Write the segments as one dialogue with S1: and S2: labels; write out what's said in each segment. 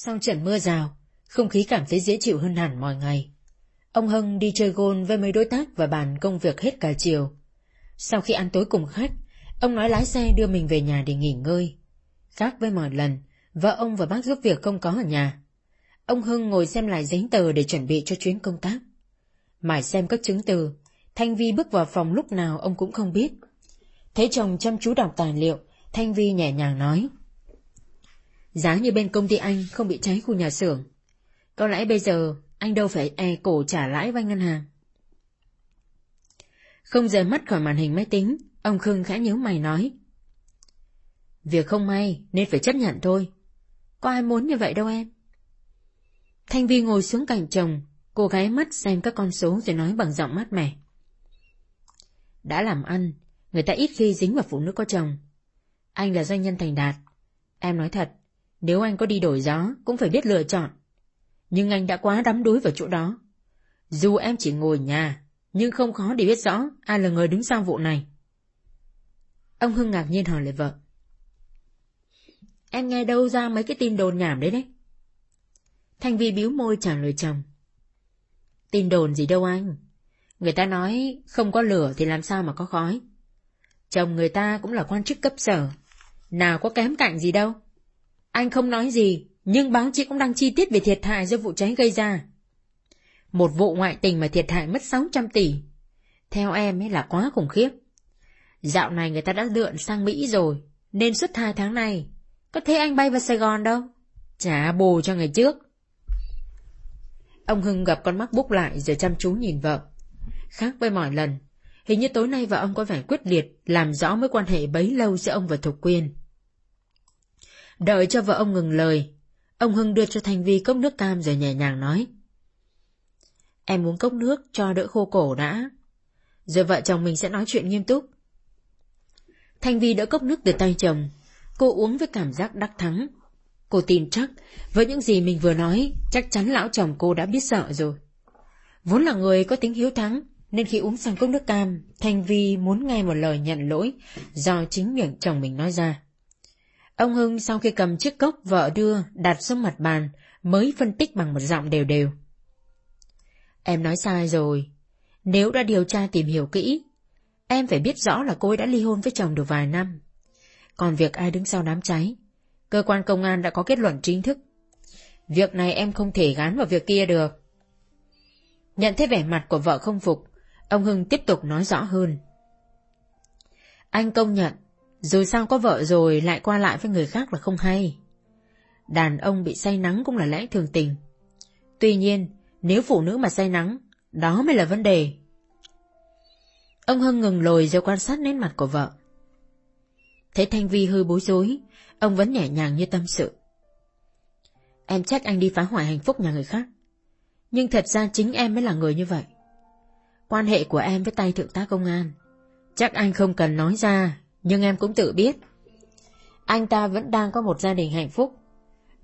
S1: Sau trận mưa rào, không khí cảm thấy dễ chịu hơn hẳn mọi ngày. Ông Hưng đi chơi gôn với mấy đối tác và bàn công việc hết cả chiều. Sau khi ăn tối cùng khách, ông nói lái xe đưa mình về nhà để nghỉ ngơi. Khác với mọi lần, vợ ông và bác giúp việc không có ở nhà. Ông Hưng ngồi xem lại giấy tờ để chuẩn bị cho chuyến công tác. mải xem các chứng từ, Thanh Vi bước vào phòng lúc nào ông cũng không biết. Thấy chồng chăm chú đọc tài liệu, Thanh Vi nhẹ nhàng nói. Giá như bên công ty anh không bị cháy khu nhà xưởng. Có lẽ bây giờ anh đâu phải e cổ trả lãi vay ngân hàng. Không rời mắt khỏi màn hình máy tính, ông Khương khẽ nhớ mày nói. Việc không may nên phải chấp nhận thôi. Có ai muốn như vậy đâu em. Thanh Vi ngồi xuống cạnh chồng, cô gái mắt xem các con số rồi nói bằng giọng mát mẻ. Đã làm ăn, người ta ít khi dính vào phụ nữ có chồng. Anh là doanh nhân thành đạt. Em nói thật, nếu anh có đi đổi gió cũng phải biết lựa chọn. Nhưng anh đã quá đắm đuối vào chỗ đó. Dù em chỉ ngồi nhà, nhưng không khó để biết rõ ai là người đứng sau vụ này. Ông Hưng ngạc nhiên hỏi lại vợ. Em nghe đâu ra mấy cái tin đồn nhảm đấy đấy? Thanh Vi biếu môi trả lời chồng. Tin đồn gì đâu anh. Người ta nói không có lửa thì làm sao mà có khói. Chồng người ta cũng là quan chức cấp sở. Nào có kém cạnh gì đâu. Anh không nói gì, nhưng báo chí cũng đăng chi tiết về thiệt hại do vụ cháy gây ra. Một vụ ngoại tình mà thiệt hại mất 600 tỷ. Theo em ấy là quá khủng khiếp. Dạo này người ta đã lượn sang Mỹ rồi, nên suốt hai tháng này, có thấy anh bay vào Sài Gòn đâu. Trả bù cho ngày trước. Ông Hưng gặp con mắt búc lại rồi chăm chú nhìn vợ. Khác với mọi lần, hình như tối nay vợ ông có vẻ quyết liệt làm rõ mối quan hệ bấy lâu giữa ông và Thục Quyên. Đợi cho vợ ông ngừng lời, ông Hưng đưa cho Thanh Vi cốc nước cam rồi nhẹ nhàng nói. Em uống cốc nước cho đỡ khô cổ đã. Rồi vợ chồng mình sẽ nói chuyện nghiêm túc. Thanh Vi đỡ cốc nước từ tay chồng. Cô uống với cảm giác đắc thắng. Cô tin chắc, với những gì mình vừa nói, chắc chắn lão chồng cô đã biết sợ rồi. Vốn là người có tính hiếu thắng, nên khi uống xong cốc nước cam, Thanh Vi muốn nghe một lời nhận lỗi do chính miệng chồng mình nói ra. Ông Hưng sau khi cầm chiếc cốc vợ đưa đặt xuống mặt bàn mới phân tích bằng một giọng đều đều. Em nói sai rồi. Nếu đã điều tra tìm hiểu kỹ, em phải biết rõ là cô ấy đã ly hôn với chồng được vài năm. Còn việc ai đứng sau đám cháy, cơ quan công an đã có kết luận chính thức. Việc này em không thể gán vào việc kia được. Nhận thấy vẻ mặt của vợ không phục, ông Hưng tiếp tục nói rõ hơn. Anh công nhận rồi sao có vợ rồi lại qua lại với người khác là không hay. Đàn ông bị say nắng cũng là lẽ thường tình. Tuy nhiên, nếu phụ nữ mà say nắng, đó mới là vấn đề. Ông Hưng ngừng lồi rồi quan sát nét mặt của vợ. Thấy Thanh Vi hơi bối rối, ông vẫn nhẹ nhàng như tâm sự. Em trách anh đi phá hoại hạnh phúc nhà người khác. Nhưng thật ra chính em mới là người như vậy. Quan hệ của em với tay thượng tá công an, chắc anh không cần nói ra nhưng em cũng tự biết. Anh ta vẫn đang có một gia đình hạnh phúc.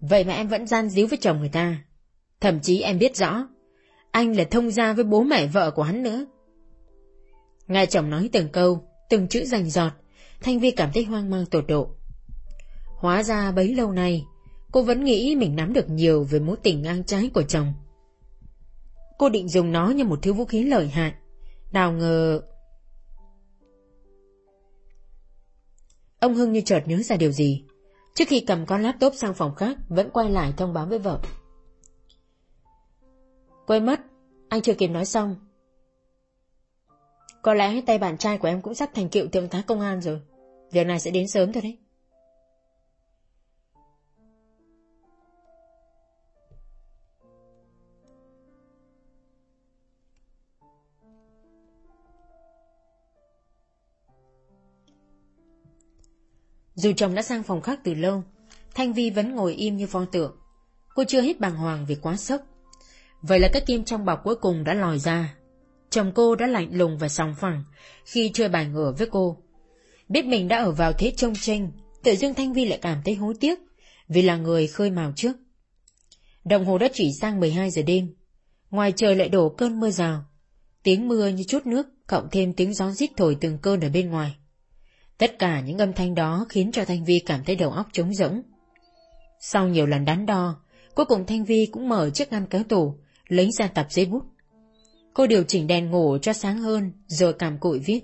S1: Vậy mà em vẫn gian díu với chồng người ta. Thậm chí em biết rõ, Anh là thông gia với bố mẹ vợ của hắn nữa. Nghe chồng nói từng câu, Từng chữ rành giọt, Thanh Vi cảm thấy hoang mang tột độ. Hóa ra bấy lâu nay, Cô vẫn nghĩ mình nắm được nhiều Về mối tình ngang trái của chồng. Cô định dùng nó như một thứ vũ khí lợi hại. Nào ngờ Ông Hưng như chợt nhớ ra điều gì. Trước khi cầm con laptop sang phòng khác, vẫn quay lại thông báo với vợ. Quên mất, anh chưa kịp nói xong. Có lẽ tay bạn trai của em cũng sắp thành cựu thượng tá công an rồi. Việc này sẽ đến sớm thôi đấy. Dù chồng đã sang phòng khác từ lâu, Thanh Vi vẫn ngồi im như pho tượng. Cô chưa hết bàng hoàng vì quá sốc. Vậy là cái kim trong bọc cuối cùng đã lòi ra. Chồng cô đã lạnh lùng và sòng phẳng khi chơi bài ngửa với cô. Biết mình đã ở vào thế trông tranh, tự dưng Thanh Vi lại cảm thấy hối tiếc vì là người khơi mào trước. Đồng hồ đã chỉ sang 12 giờ đêm. Ngoài trời lại đổ cơn mưa rào. Tiếng mưa như chút nước, cộng thêm tiếng gió rít thổi từng cơn ở bên ngoài. Tất cả những âm thanh đó khiến cho Thanh Vi cảm thấy đầu óc trống rỗng. Sau nhiều lần đắn đo, Cuối cùng Thanh Vi cũng mở chiếc ngăn kéo tủ, lấy ra tập giấy bút. Cô điều chỉnh đèn ngủ cho sáng hơn, rồi cảm cụi viết.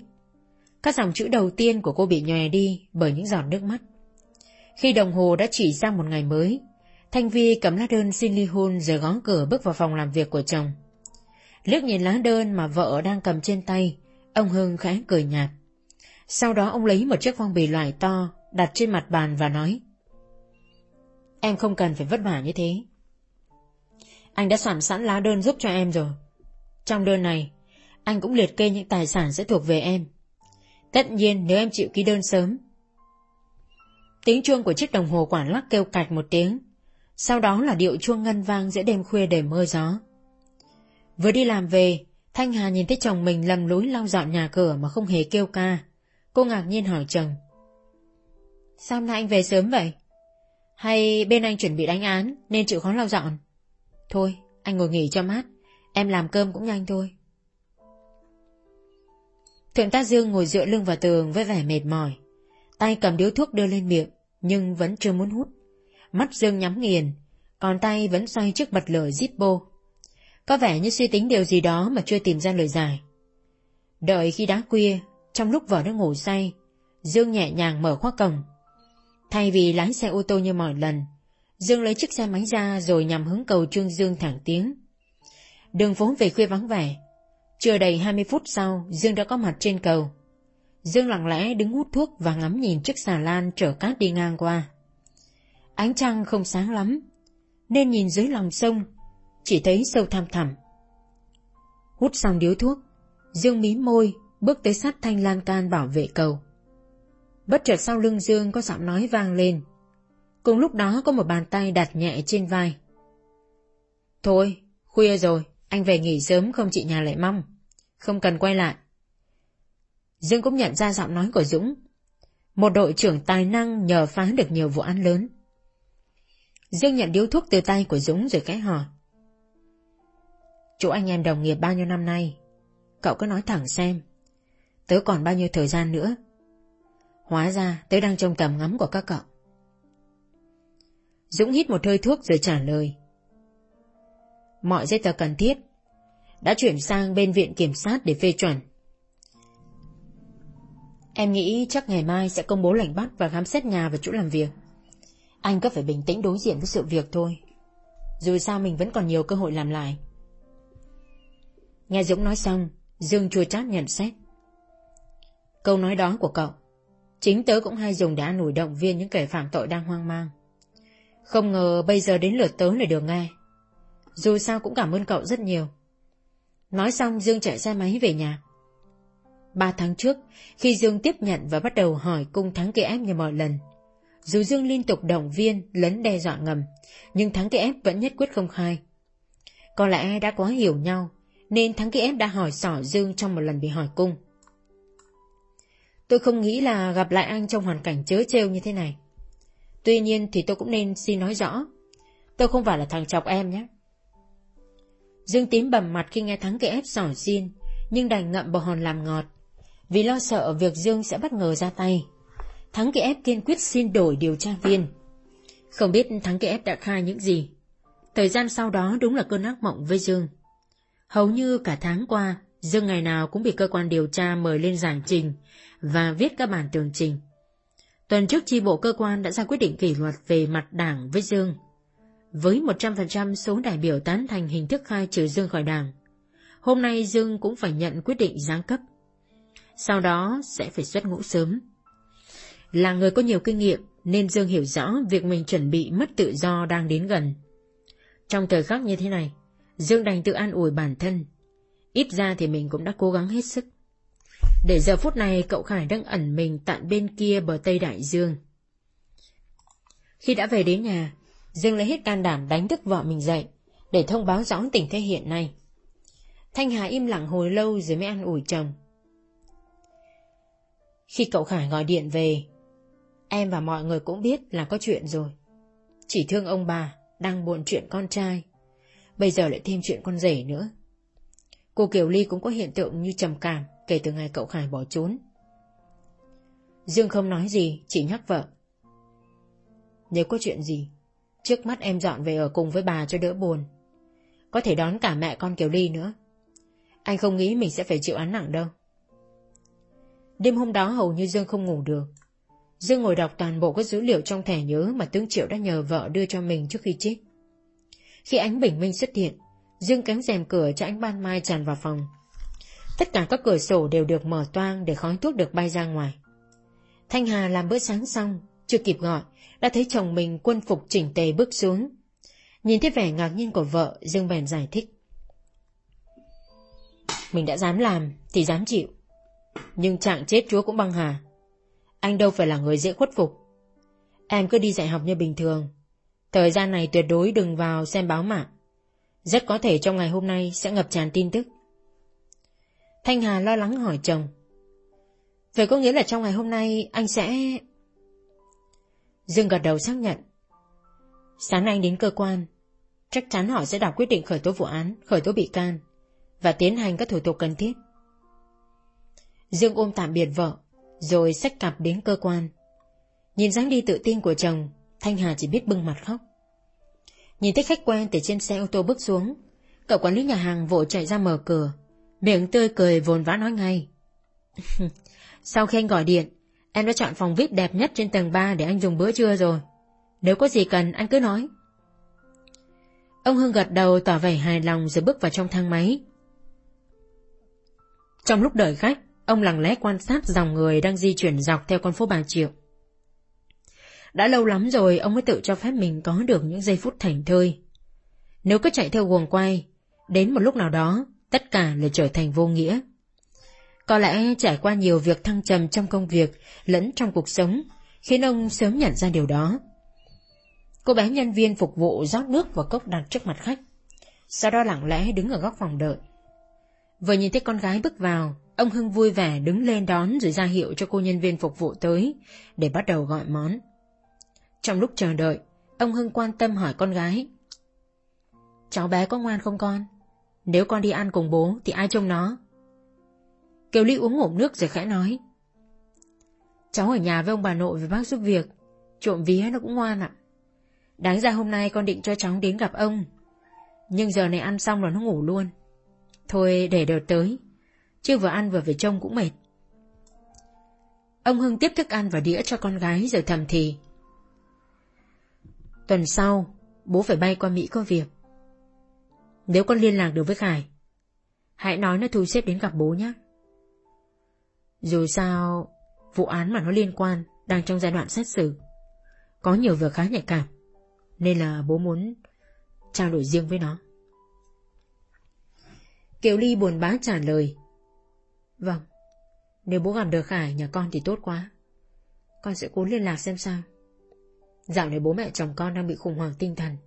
S1: Các dòng chữ đầu tiên của cô bị nhòe đi bởi những giọt nước mắt. Khi đồng hồ đã chỉ ra một ngày mới, Thanh Vi cầm lá đơn xin ly hôn rồi gõ cửa bước vào phòng làm việc của chồng. Liếc nhìn lá đơn mà vợ đang cầm trên tay, ông Hưng khẽ cười nhạt. Sau đó ông lấy một chiếc phong bì loại to, đặt trên mặt bàn và nói. Em không cần phải vất vả như thế. Anh đã soạn sẵn lá đơn giúp cho em rồi. Trong đơn này, anh cũng liệt kê những tài sản sẽ thuộc về em. Tất nhiên nếu em chịu ký đơn sớm. Tiếng chuông của chiếc đồng hồ quản lắc kêu cạch một tiếng, sau đó là điệu chuông ngân vang giữa đêm khuya đầy mưa gió. Vừa đi làm về, Thanh Hà nhìn thấy chồng mình lầm lũi lau dọn nhà cửa mà không hề kêu ca. Cô ngạc nhiên hỏi chồng. Sao hôm nay anh về sớm vậy? Hay bên anh chuẩn bị đánh án nên chịu khó lau dọn? Thôi, anh ngồi nghỉ cho mát. Em làm cơm cũng nhanh thôi. Thượng tá Dương ngồi dựa lưng vào tường với vẻ mệt mỏi. Tay cầm điếu thuốc đưa lên miệng, nhưng vẫn chưa muốn hút. Mắt Dương nhắm nghiền, còn tay vẫn xoay chiếc bật lửa Zippo. Có vẻ như suy tính điều gì đó mà chưa tìm ra lời giải. Đợi khi đá khuya, trong lúc vợ đang ngủ say, Dương nhẹ nhàng mở khóa cổng. Thay vì lái xe ô tô như mọi lần, Dương lấy chiếc xe máy ra rồi nhằm hướng cầu Trương Dương thẳng tiếng. Đường phố về khuya vắng vẻ. Chưa đầy 20 phút sau, Dương đã có mặt trên cầu. Dương lặng lẽ đứng hút thuốc và ngắm nhìn chiếc xà lan chở cát đi ngang qua. Ánh trăng không sáng lắm, nên nhìn dưới lòng sông, chỉ thấy sâu thăm thẳm. Hút xong điếu thuốc, Dương mí môi, bước tới sát thanh lan can bảo vệ cầu. Bất chợt sau lưng Dương có giọng nói vang lên. Cùng lúc đó có một bàn tay đặt nhẹ trên vai. Thôi, khuya rồi, anh về nghỉ sớm không chị nhà lại mong. Không cần quay lại. Dương cũng nhận ra giọng nói của Dũng. Một đội trưởng tài năng nhờ phá được nhiều vụ án lớn. Dương nhận điếu thuốc từ tay của Dũng rồi cái hỏi. Chỗ anh em đồng nghiệp bao nhiêu năm nay, cậu cứ nói thẳng xem. Tớ còn bao nhiêu thời gian nữa. Hóa ra tớ đang trong tầm ngắm của các cậu. Dũng hít một hơi thuốc rồi trả lời. Mọi giấy tờ cần thiết đã chuyển sang bên viện kiểm sát để phê chuẩn. Em nghĩ chắc ngày mai sẽ công bố lệnh bắt và khám xét nhà và chỗ làm việc. Anh cứ phải bình tĩnh đối diện với sự việc thôi. Dù sao mình vẫn còn nhiều cơ hội làm lại. Nghe Dũng nói xong, Dương chua chát nhận xét. Câu nói đó của cậu, chính tớ cũng hay dùng để an ủi động viên những kẻ phạm tội đang hoang mang. Không ngờ bây giờ đến lượt tớ lại được nghe. Dù sao cũng cảm ơn cậu rất nhiều. Nói xong Dương chạy xe máy về nhà. Ba tháng trước, khi Dương tiếp nhận và bắt đầu hỏi cung thắng kia ép như mọi lần. Dù Dương liên tục động viên, lấn đe dọa ngầm, nhưng thắng kia ép vẫn nhất quyết không khai. Có lẽ đã quá hiểu nhau, nên thắng kia ép đã hỏi sỏ Dương trong một lần bị hỏi cung. Tôi không nghĩ là gặp lại anh trong hoàn cảnh chớ trêu như thế này. Tuy nhiên thì tôi cũng nên xin nói rõ. Tôi không phải là thằng chọc em nhé. Dương tím bầm mặt khi nghe Thắng kể ép sỏi xin, nhưng đành ngậm bò hòn làm ngọt. Vì lo sợ việc Dương sẽ bất ngờ ra tay. Thắng kể ép kiên quyết xin đổi điều tra viên. Không biết Thắng kể ép đã khai những gì. Thời gian sau đó đúng là cơn ác mộng với Dương. Hầu như cả tháng qua, Dương ngày nào cũng bị cơ quan điều tra mời lên giải trình và viết các bản tường trình. Tuần trước chi bộ cơ quan đã ra quyết định kỷ luật về mặt đảng với Dương. Với 100% số đại biểu tán thành hình thức khai trừ Dương khỏi đảng, hôm nay Dương cũng phải nhận quyết định giáng cấp. Sau đó sẽ phải xuất ngũ sớm. Là người có nhiều kinh nghiệm nên Dương hiểu rõ việc mình chuẩn bị mất tự do đang đến gần. Trong thời khắc như thế này, Dương đành tự an ủi bản thân. Ít ra thì mình cũng đã cố gắng hết sức. Để giờ phút này cậu Khải đang ẩn mình tận bên kia bờ Tây Đại Dương. Khi đã về đến nhà, Dương lấy hết can đảm đánh thức vợ mình dậy, để thông báo rõ tình thế hiện nay. Thanh Hà im lặng hồi lâu rồi mới ăn ủi chồng. Khi cậu Khải gọi điện về, em và mọi người cũng biết là có chuyện rồi. Chỉ thương ông bà, đang buồn chuyện con trai. Bây giờ lại thêm chuyện con rể nữa. Cô Kiều Ly cũng có hiện tượng như trầm cảm kể từ ngày cậu Khải bỏ trốn. Dương không nói gì, chỉ nhắc vợ. Nếu có chuyện gì, Trước mắt em dọn về ở cùng với bà cho đỡ buồn. Có thể đón cả mẹ con Kiều Ly nữa. Anh không nghĩ mình sẽ phải chịu án nặng đâu. Đêm hôm đó hầu như Dương không ngủ được. Dương ngồi đọc toàn bộ các dữ liệu trong thẻ nhớ mà tướng Triệu đã nhờ vợ đưa cho mình trước khi chết. Khi ánh bình minh xuất hiện, Dương cánh rèm cửa cho ánh ban mai tràn vào phòng. Tất cả các cửa sổ đều được mở toang để khói thuốc được bay ra ngoài. Thanh Hà làm bữa sáng xong, chưa kịp gọi, đã thấy chồng mình quân phục chỉnh tề bước xuống. Nhìn thấy vẻ ngạc nhiên của vợ, Dương bèn giải thích. Mình đã dám làm, thì dám chịu. Nhưng trạng chết chúa cũng băng hà. Anh đâu phải là người dễ khuất phục. Em cứ đi dạy học như bình thường. Thời gian này tuyệt đối đừng vào xem báo mạng. Rất có thể trong ngày hôm nay sẽ ngập tràn tin tức. Thanh Hà lo lắng hỏi chồng. Vậy có nghĩa là trong ngày hôm nay anh sẽ... Dương gật đầu xác nhận. Sáng nay anh đến cơ quan, chắc chắn họ sẽ đọc quyết định khởi tố vụ án, khởi tố bị can và tiến hành các thủ tục cần thiết. Dương ôm tạm biệt vợ, rồi xách cặp đến cơ quan. Nhìn dáng đi tự tin của chồng, Thanh Hà chỉ biết bưng mặt khóc. Nhìn thấy khách quen từ trên xe ô tô bước xuống, cậu quản lý nhà hàng vội chạy ra mở cửa, miệng tươi cười vồn vã nói ngay. Sau khi anh gọi điện, em đã chọn phòng VIP đẹp nhất trên tầng 3 để anh dùng bữa trưa rồi. Nếu có gì cần anh cứ nói. Ông Hưng gật đầu tỏ vẻ hài lòng rồi bước vào trong thang máy. Trong lúc đợi khách, ông lặng lẽ quan sát dòng người đang di chuyển dọc theo con phố Bà Triệu. Đã lâu lắm rồi ông mới tự cho phép mình có được những giây phút thành thơi. Nếu cứ chạy theo guồng quay, đến một lúc nào đó, tất cả lại trở thành vô nghĩa. Có lẽ trải qua nhiều việc thăng trầm trong công việc lẫn trong cuộc sống, khiến ông sớm nhận ra điều đó. Cô bé nhân viên phục vụ rót nước vào cốc đặt trước mặt khách, sau đó lặng lẽ đứng ở góc phòng đợi. Vừa nhìn thấy con gái bước vào, ông Hưng vui vẻ đứng lên đón rồi ra hiệu cho cô nhân viên phục vụ tới để bắt đầu gọi món. Trong lúc chờ đợi, ông Hưng quan tâm hỏi con gái. Cháu bé có ngoan không con? Nếu con đi ăn cùng bố thì ai trông nó? Kiều Ly uống ngụm nước rồi khẽ nói. Cháu ở nhà với ông bà nội với bác giúp việc, trộm vía nó cũng ngoan ạ. Đáng ra hôm nay con định cho cháu đến gặp ông, nhưng giờ này ăn xong rồi nó ngủ luôn. Thôi để đợt tới, chứ vừa ăn vừa phải trông cũng mệt. Ông Hưng tiếp thức ăn và đĩa cho con gái rồi thầm thì. Tuần sau, bố phải bay qua Mỹ có việc. Nếu con liên lạc được với Khải, hãy nói nó thu xếp đến gặp bố nhé. Dù sao, vụ án mà nó liên quan đang trong giai đoạn xét xử. Có nhiều việc khá nhạy cảm, nên là bố muốn trao đổi riêng với nó. Kiều Ly buồn bã trả lời. Vâng, nếu bố gặp được Khải nhà con thì tốt quá. Con sẽ cố liên lạc xem sao. Dạo này bố mẹ chồng con đang bị khủng hoảng tinh thần.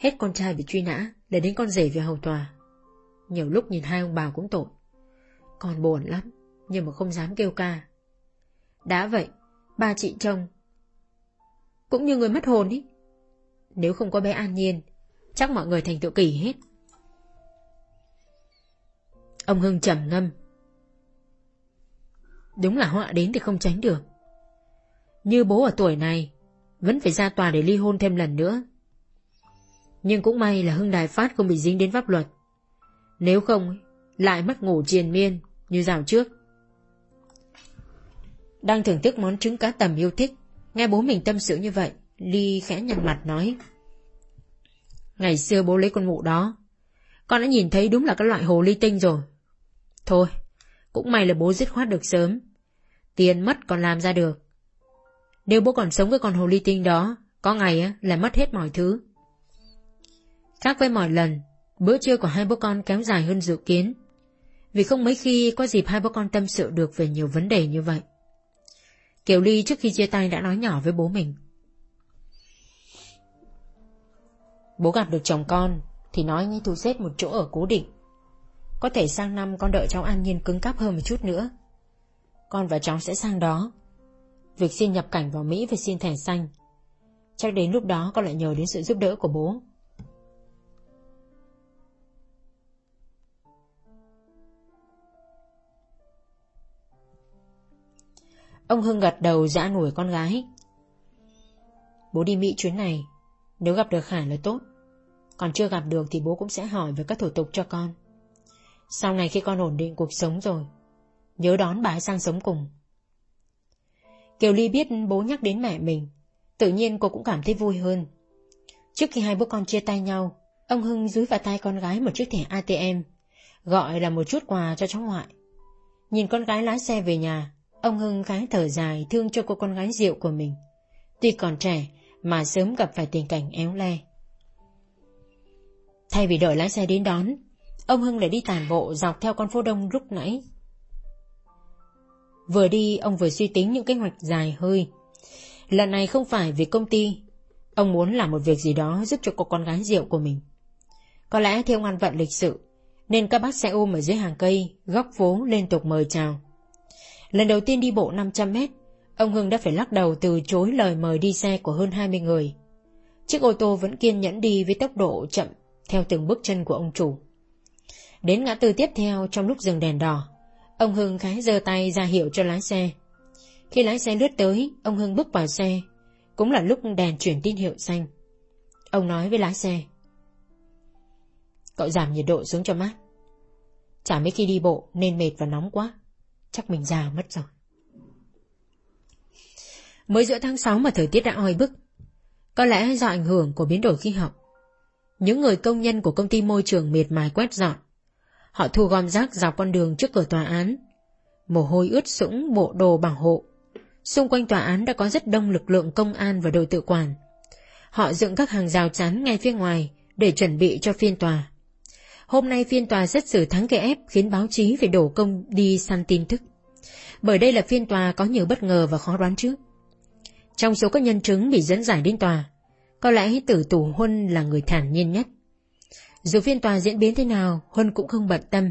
S1: Hết con trai bị truy nã, để đến con rể về hầu tòa. Nhiều lúc nhìn hai ông bà cũng tội. Con buồn lắm, nhưng mà không dám kêu ca. Đã vậy, ba chị chồng cũng như người mất hồn ý. Nếu không có bé An Nhiên, chắc mọi người thành tự kỷ hết. Ông Hưng trầm ngâm. Đúng là họa đến thì không tránh được. Như bố ở tuổi này, vẫn phải ra tòa để ly hôn thêm lần nữa. Nhưng cũng may là Hưng Đài Phát không bị dính đến pháp luật. Nếu không, lại mất ngủ triền miên như dạo trước. Đang thưởng thức món trứng cá tầm yêu thích, nghe bố mình tâm sự như vậy, Ly khẽ nhăn mặt nói. Ngày xưa bố lấy con mụ đó, con đã nhìn thấy đúng là cái loại hồ ly tinh rồi. Thôi, cũng may là bố dứt khoát được sớm. Tiền mất còn làm ra được. Nếu bố còn sống với con hồ ly tinh đó, có ngày á là mất hết mọi thứ. Khác với mọi lần, bữa trưa của hai bố con kéo dài hơn dự kiến. Vì không mấy khi có dịp hai bố con tâm sự được về nhiều vấn đề như vậy. Kiều Ly trước khi chia tay đã nói nhỏ với bố mình. Bố gặp được chồng con thì nói ngay thu xếp một chỗ ở cố định. Có thể sang năm con đợi cháu an nhiên cứng cáp hơn một chút nữa. Con và cháu sẽ sang đó. Việc xin nhập cảnh vào Mỹ phải xin thẻ xanh. Chắc đến lúc đó con lại nhờ đến sự giúp đỡ của bố. Ông Hưng gật đầu dã nổi con gái. Bố đi Mỹ chuyến này, Nếu gặp được Khải là tốt Còn chưa gặp được thì bố cũng sẽ hỏi về các thủ tục cho con Sau này khi con ổn định cuộc sống rồi, Nhớ đón bà ấy sang sống cùng Kiều Ly biết bố nhắc đến mẹ mình, Tự nhiên cô cũng cảm thấy vui hơn. Trước khi hai bố con chia tay nhau, Ông Hưng dúi vào tay con gái một chiếc thẻ ATM Gọi là một chút quà cho cháu ngoại. Nhìn con gái lái xe về nhà, Ông Hưng khá thở dài thương cho cô con gái rượu của mình. Tuy còn trẻ, Mà sớm gặp phải tình cảnh éo le. Thay vì đợi lái xe đến đón, Ông Hưng lại đi tàn bộ dọc theo con phố đông lúc nãy. Vừa đi, ông vừa suy tính những kế hoạch dài hơi. Lần này không phải vì công ty. Ông muốn làm một việc gì đó giúp cho cô con gái rượu của mình. Có lẽ theo ngăn vận lịch sự, Nên các bác xe ôm ở dưới hàng cây, Góc phố liên tục mời chào. Lần đầu tiên đi bộ 500 mét, Ông Hưng đã phải lắc đầu từ chối lời mời đi xe của hơn 20 người. Chiếc ô tô vẫn kiên nhẫn đi với tốc độ chậm, Theo từng bước chân của ông chủ. Đến ngã tư tiếp theo, trong lúc dừng đèn đỏ Ông Hưng khẽ giơ tay ra hiệu cho lái xe. Khi lái xe lướt tới, Ông Hưng bước vào xe. Cũng là lúc đèn chuyển tín hiệu xanh. Ông nói với lái xe, Cậu giảm nhiệt độ xuống cho mát. Chả mấy khi đi bộ nên mệt và nóng quá. Chắc mình già mất rồi. Mới giữa tháng 6 mà thời tiết đã oi bức, Có lẽ do ảnh hưởng của biến đổi khí hậu, Những người công nhân của công ty môi trường miệt mài quét dọn Họ thu gom rác dọc con đường trước cửa tòa án Mồ hôi ướt sũng bộ đồ bảo hộ Xung quanh tòa án đã có rất đông lực lượng công an và đội tự quản Họ dựng các hàng rào chắn ngay phía ngoài Để chuẩn bị cho phiên tòa Hôm nay phiên tòa xét xử thắng kẻ ép khiến báo chí phải đổ công đi săn tin tức. Bởi đây là phiên tòa có nhiều bất ngờ và khó đoán trước. Trong số các nhân chứng bị dẫn giải đến tòa, có lẽ tử tù Huân là người thản nhiên nhất. Dù phiên tòa diễn biến thế nào, Huân cũng không bận tâm.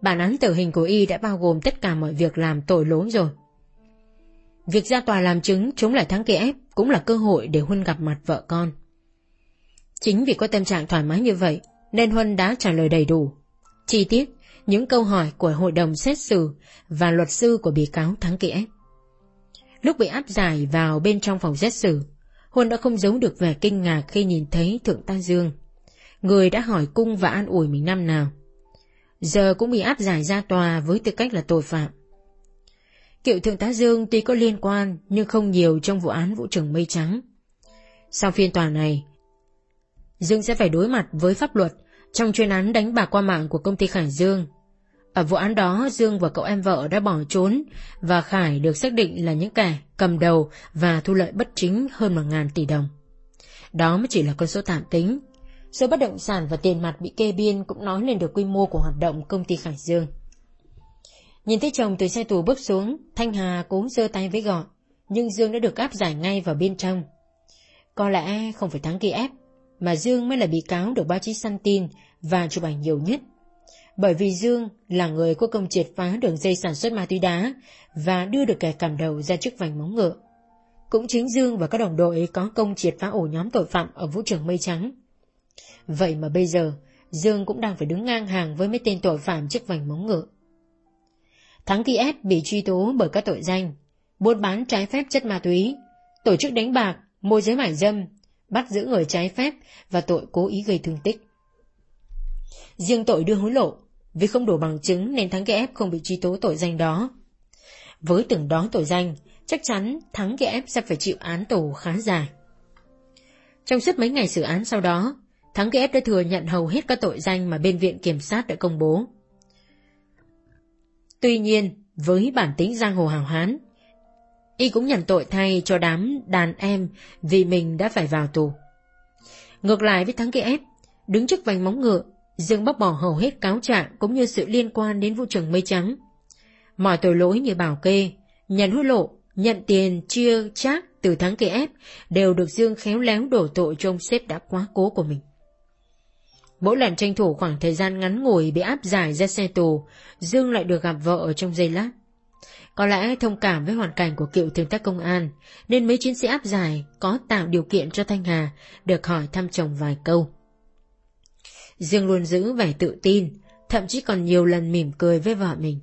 S1: Bản án tử hình của y đã bao gồm tất cả mọi việc làm tội lỗi rồi. Việc ra tòa làm chứng chống lại thắng kẻ ép cũng là cơ hội để Huân gặp mặt vợ con. Chính vì có tâm trạng thoải mái như vậy nên Huân đã trả lời đầy đủ. Chi tiết, những câu hỏi của hội đồng xét xử và luật sư của bị cáo Thắng Kỳ ép. Lúc bị áp giải vào bên trong phòng xét xử, Huân đã không giấu được vẻ kinh ngạc khi nhìn thấy Thượng tá Dương, người đã hỏi cung và an ủi mình năm nào. Giờ cũng bị áp giải ra tòa với tư cách là tội phạm. Cựu Thượng tá Dương tuy có liên quan nhưng không nhiều trong vụ án Vũ trưởng Mây Trắng. Sau phiên tòa này, Dương sẽ phải đối mặt với pháp luật trong chuyên án đánh bạc qua mạng của công ty Khải Dương. Ở vụ án đó, Dương và cậu em vợ đã bỏ trốn và Khải được xác định là những kẻ cầm đầu và thu lợi bất chính hơn một ngàn tỷ đồng. Đó mới chỉ là con số tạm tính. Số bất động sản và tiền mặt bị kê biên cũng nói lên được quy mô của hoạt động công ty Khải Dương. Nhìn thấy chồng từ xe tù bước xuống, Thanh Hà cố giơ tay với gọi, nhưng Dương đã được áp giải ngay vào bên trong. Có lẽ không phải thắng kia ép, mà Dương mới là bị cáo được báo chí săn tin và chụp ảnh nhiều nhất. Bởi vì Dương là người có công triệt phá đường dây sản xuất ma túy đá và đưa được kẻ cầm đầu ra trước vành móng ngựa. Cũng chính Dương và các đồng đội có công triệt phá ổ nhóm tội phạm ở vũ trường Mây Trắng. Vậy mà bây giờ, Dương cũng đang phải đứng ngang hàng với mấy tên tội phạm trước vành móng ngựa. Thắng Kỳ S bị truy tố bởi các tội danh buôn bán trái phép chất ma túy, tổ chức đánh bạc, môi giới mại dâm, bắt giữ người trái phép và tội cố ý gây thương tích. Riêng tội đưa hối lộ, vì không đủ bằng chứng nên Thắng ép không bị truy tố tội danh đó. Với từng đó tội danh, chắc chắn Thắng ép sẽ phải chịu án tù khá dài. Trong suốt mấy ngày xử án sau đó, Thắng ép đã thừa nhận hầu hết các tội danh mà bên viện kiểm sát đã công bố. Tuy nhiên, với bản tính giang hồ hào hán, Y cũng nhận tội thay cho đám đàn em vì mình đã phải vào tù. Ngược lại với thắng kia ép, đứng trước vành móng ngựa, Dương bóc bỏ hầu hết cáo trạng cũng như sự liên quan đến vụ trường mây trắng. Mọi tội lỗi như bảo kê, nhận hối lộ, nhận tiền chia chác từ thắng kia ép đều được Dương khéo léo đổ tội cho ông sếp đã quá cố của mình. Mỗi lần tranh thủ khoảng thời gian ngắn ngủi bị áp giải ra xe tù, Dương lại được gặp vợ ở trong giây lát. Có lẽ thông cảm với hoàn cảnh của cựu thường tác công an, nên mấy chiến sĩ áp giải có tạo điều kiện cho Thanh Hà được hỏi thăm chồng vài câu. Dương luôn giữ vẻ tự tin, thậm chí còn nhiều lần mỉm cười với vợ mình.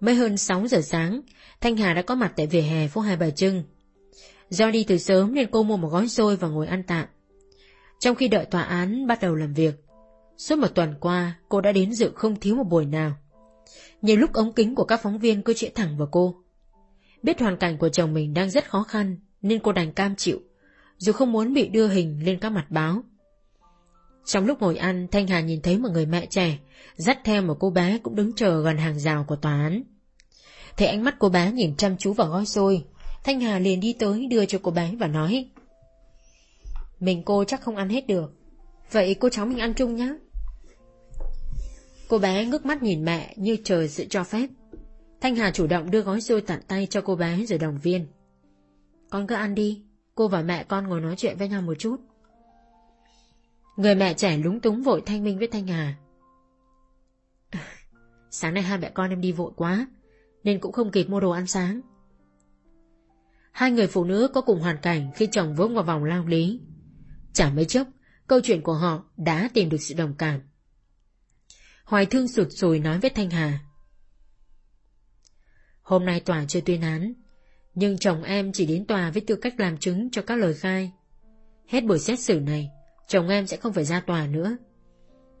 S1: Mới hơn 6 giờ sáng, Thanh Hà đã có mặt tại vỉa hè phố Hai Bà Trưng. Do đi từ sớm nên cô mua một gói xôi và ngồi ăn tạm. Trong khi đợi tòa án bắt đầu làm việc, suốt một tuần qua cô đã đến dự không thiếu một buổi nào. Nhiều lúc ống kính của các phóng viên cứ chĩa thẳng vào cô. Biết hoàn cảnh của chồng mình đang rất khó khăn nên cô đành cam chịu, dù không muốn bị đưa hình lên các mặt báo. Trong lúc ngồi ăn, Thanh Hà nhìn thấy một người mẹ trẻ, dắt theo một cô bé cũng đứng chờ gần hàng rào của tòa án. Thấy ánh mắt cô bé nhìn chăm chú vào gói xôi, Thanh Hà liền đi tới đưa cho cô bé và nói mình cô chắc không ăn hết được. Vậy cô cháu mình ăn chung nhé Cô bé ngước mắt nhìn mẹ như trời sự cho phép. Thanh Hà chủ động đưa gói xôi tận tay cho cô bé rồi đồng viên. Con cứ ăn đi, Cô và mẹ con ngồi nói chuyện với nhau một chút. Người mẹ trẻ lúng túng vội thanh minh với Thanh Hà. Sáng nay hai mẹ con em đi vội quá, Nên cũng không kịp mua đồ ăn sáng. Hai người phụ nữ có cùng hoàn cảnh khi chồng vướng vào vòng lao lý. Chẳng mấy chốc, câu chuyện của họ đã tìm được sự đồng cảm. Hoài thương sụt sùi nói với Thanh Hà. Hôm nay tòa chưa tuyên án, nhưng chồng em chỉ đến tòa với tư cách làm chứng cho các lời khai. Hết buổi xét xử này, chồng em sẽ không phải ra tòa nữa.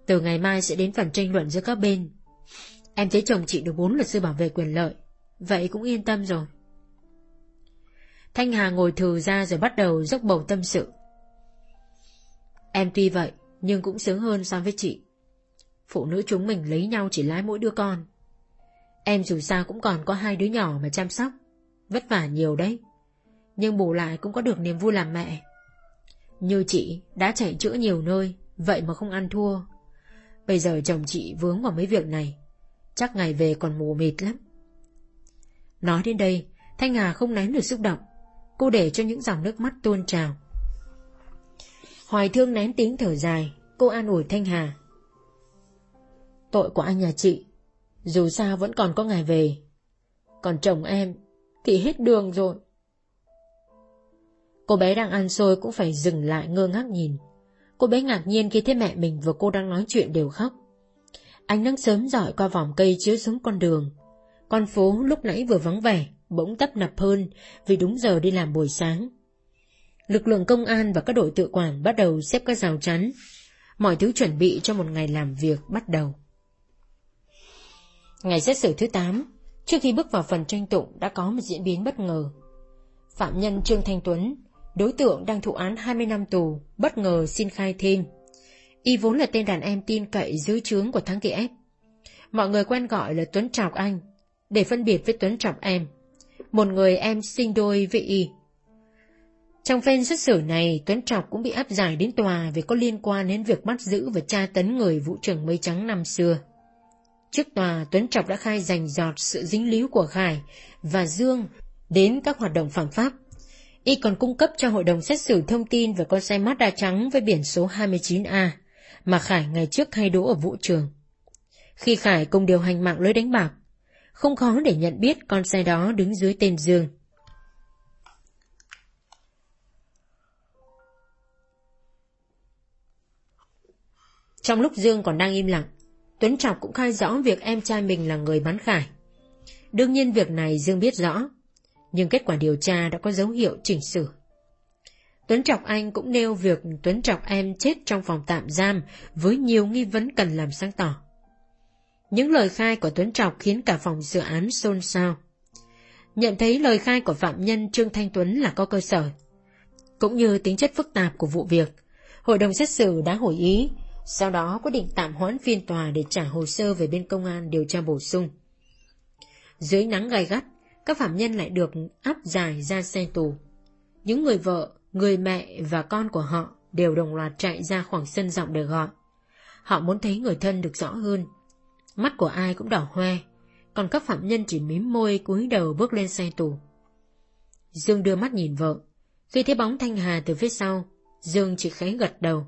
S1: Từ ngày mai sẽ đến phần tranh luận giữa các bên. Em thấy chồng chị được bốn luật sư bảo vệ quyền lợi, vậy cũng yên tâm rồi. Thanh Hà ngồi thừ ra rồi bắt đầu dốc bầu tâm sự. Em tuy vậy, nhưng cũng sướng hơn so với chị. Phụ nữ chúng mình lấy nhau chỉ lái mỗi đứa con. Em dù sao cũng còn có hai đứa nhỏ mà chăm sóc. Vất vả nhiều đấy. Nhưng bù lại cũng có được niềm vui làm mẹ. Như chị đã chạy chữa nhiều nơi, vậy mà không ăn thua. Bây giờ chồng chị vướng vào mấy việc này. Chắc ngày về còn mù mịt lắm. Nói đến đây, Thanh Hà không nén được xúc động. Cô để cho những dòng nước mắt tuôn trào. Hoài thương nén tiếng thở dài, cô an ủi Thanh Hà. Tội của anh nhà chị, dù sao vẫn còn có ngày về. Còn chồng em thì hết đường rồi. Cô bé đang ăn xôi cũng phải dừng lại ngơ ngác nhìn. Cô bé ngạc nhiên khi thấy mẹ mình và cô đang nói chuyện đều khóc. Ánh nắng sớm dọi qua vòng cây chiếu xuống con đường. Con phố lúc nãy vừa vắng vẻ, bỗng tấp nập hơn vì đúng giờ đi làm buổi sáng. Lực lượng công an và các đội tự quản bắt đầu xếp các rào chắn. Mọi thứ chuẩn bị cho một ngày làm việc bắt đầu. Ngày xét xử thứ 8, trước khi bước vào phần tranh tụng đã có một diễn biến bất ngờ. Phạm nhân Trương Thanh Tuấn, đối tượng đang thụ án 20 năm tù, bất ngờ xin khai thêm. Y vốn là tên đàn em tin cậy dưới trướng của Thắng Kỳ Ép. Mọi người quen gọi là Tuấn Trọc Anh, để phân biệt với Tuấn Trọc Em một người em sinh đôi với y. Trong phiên xét xử này, Tuấn Trọc cũng bị áp giải đến tòa vì có liên quan đến việc bắt giữ và tra tấn người vụ trưởng mây trắng năm xưa. Trước tòa, Tuấn Trọc đã khai rành giọt sự dính líu của Khải và Dương đến các hoạt động phạm pháp. Y còn cung cấp cho hội đồng xét xử thông tin về con xe Mazda trắng với biển số 29A mà Khải ngày trước hay đỗ ở vũ trường. Khi Khải cùng điều hành mạng lưới đánh bạc, không khó để nhận biết con xe đó đứng dưới tên Dương. Trong lúc Dương còn đang im lặng, Tuấn Trọc cũng khai rõ việc em trai mình là người bán khải. Đương nhiên việc này Dương biết rõ, nhưng kết quả điều tra đã có dấu hiệu chỉnh sửa. Tuấn Trọc Anh cũng nêu việc Tuấn Trọc em chết trong phòng tạm giam với nhiều nghi vấn cần làm sáng tỏ. Những lời khai của Tuấn Trọc khiến cả phòng dự án xôn xao. Nhận thấy lời khai của phạm nhân Trương Thanh Tuấn là có cơ sở, cũng như tính chất phức tạp của vụ việc, hội đồng xét xử đã hội ý, sau đó quyết định tạm hoãn phiên tòa để trả hồ sơ về bên công an điều tra bổ sung. Dưới nắng gai gắt, các phạm nhân lại được áp giải ra xe tù. Những người vợ, người mẹ và con của họ đều đồng loạt chạy ra khoảng sân rộng để gọi. Họ muốn thấy người thân được rõ hơn, Mắt của ai cũng đỏ hoe, còn các phạm nhân chỉ mím môi cúi đầu bước lên xe tù. Dương đưa mắt nhìn vợ. Khi thấy bóng Thanh Hà từ phía sau, Dương chỉ khẽ gật đầu.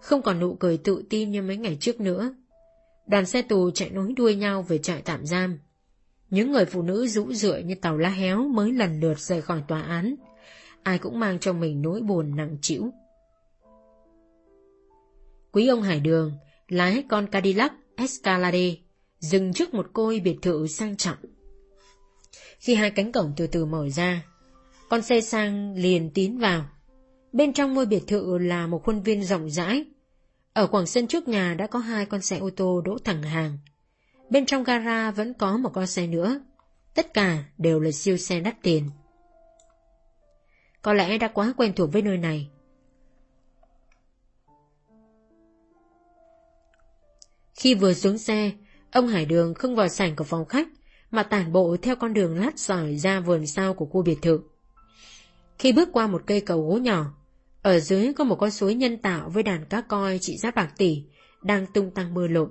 S1: Không còn nụ cười tự tin như mấy ngày trước nữa. Đoàn xe tù chạy nối đuôi nhau về trại tạm giam. Những người phụ nữ rũ rượi như tàu lá héo mới lần lượt rời khỏi tòa án. Ai cũng mang trong mình nỗi buồn nặng trĩu. Quý ông Hải Đường lái con Cadillac Escalade, dừng trước một côi biệt thự sang trọng. Khi hai cánh cổng từ từ mở ra, Con xe sang liền tiến vào. Bên trong ngôi biệt thự là một khuôn viên rộng rãi. Ở quảng sân trước nhà đã có hai con xe ô tô đỗ thẳng hàng. Bên trong gara vẫn có một con xe nữa. Tất cả đều là siêu xe đắt tiền. Có lẽ đã quá quen thuộc với nơi này. Khi vừa xuống xe, ông Hải Đường không vào sảnh của phòng khách, mà tản bộ theo con đường lát sỏi ra vườn sau của khu biệt thự. Khi bước qua một cây cầu gỗ nhỏ, ở dưới có một con suối nhân tạo với đàn cá coi trị giá bạc tỷ, đang tung tăng mưa lộn.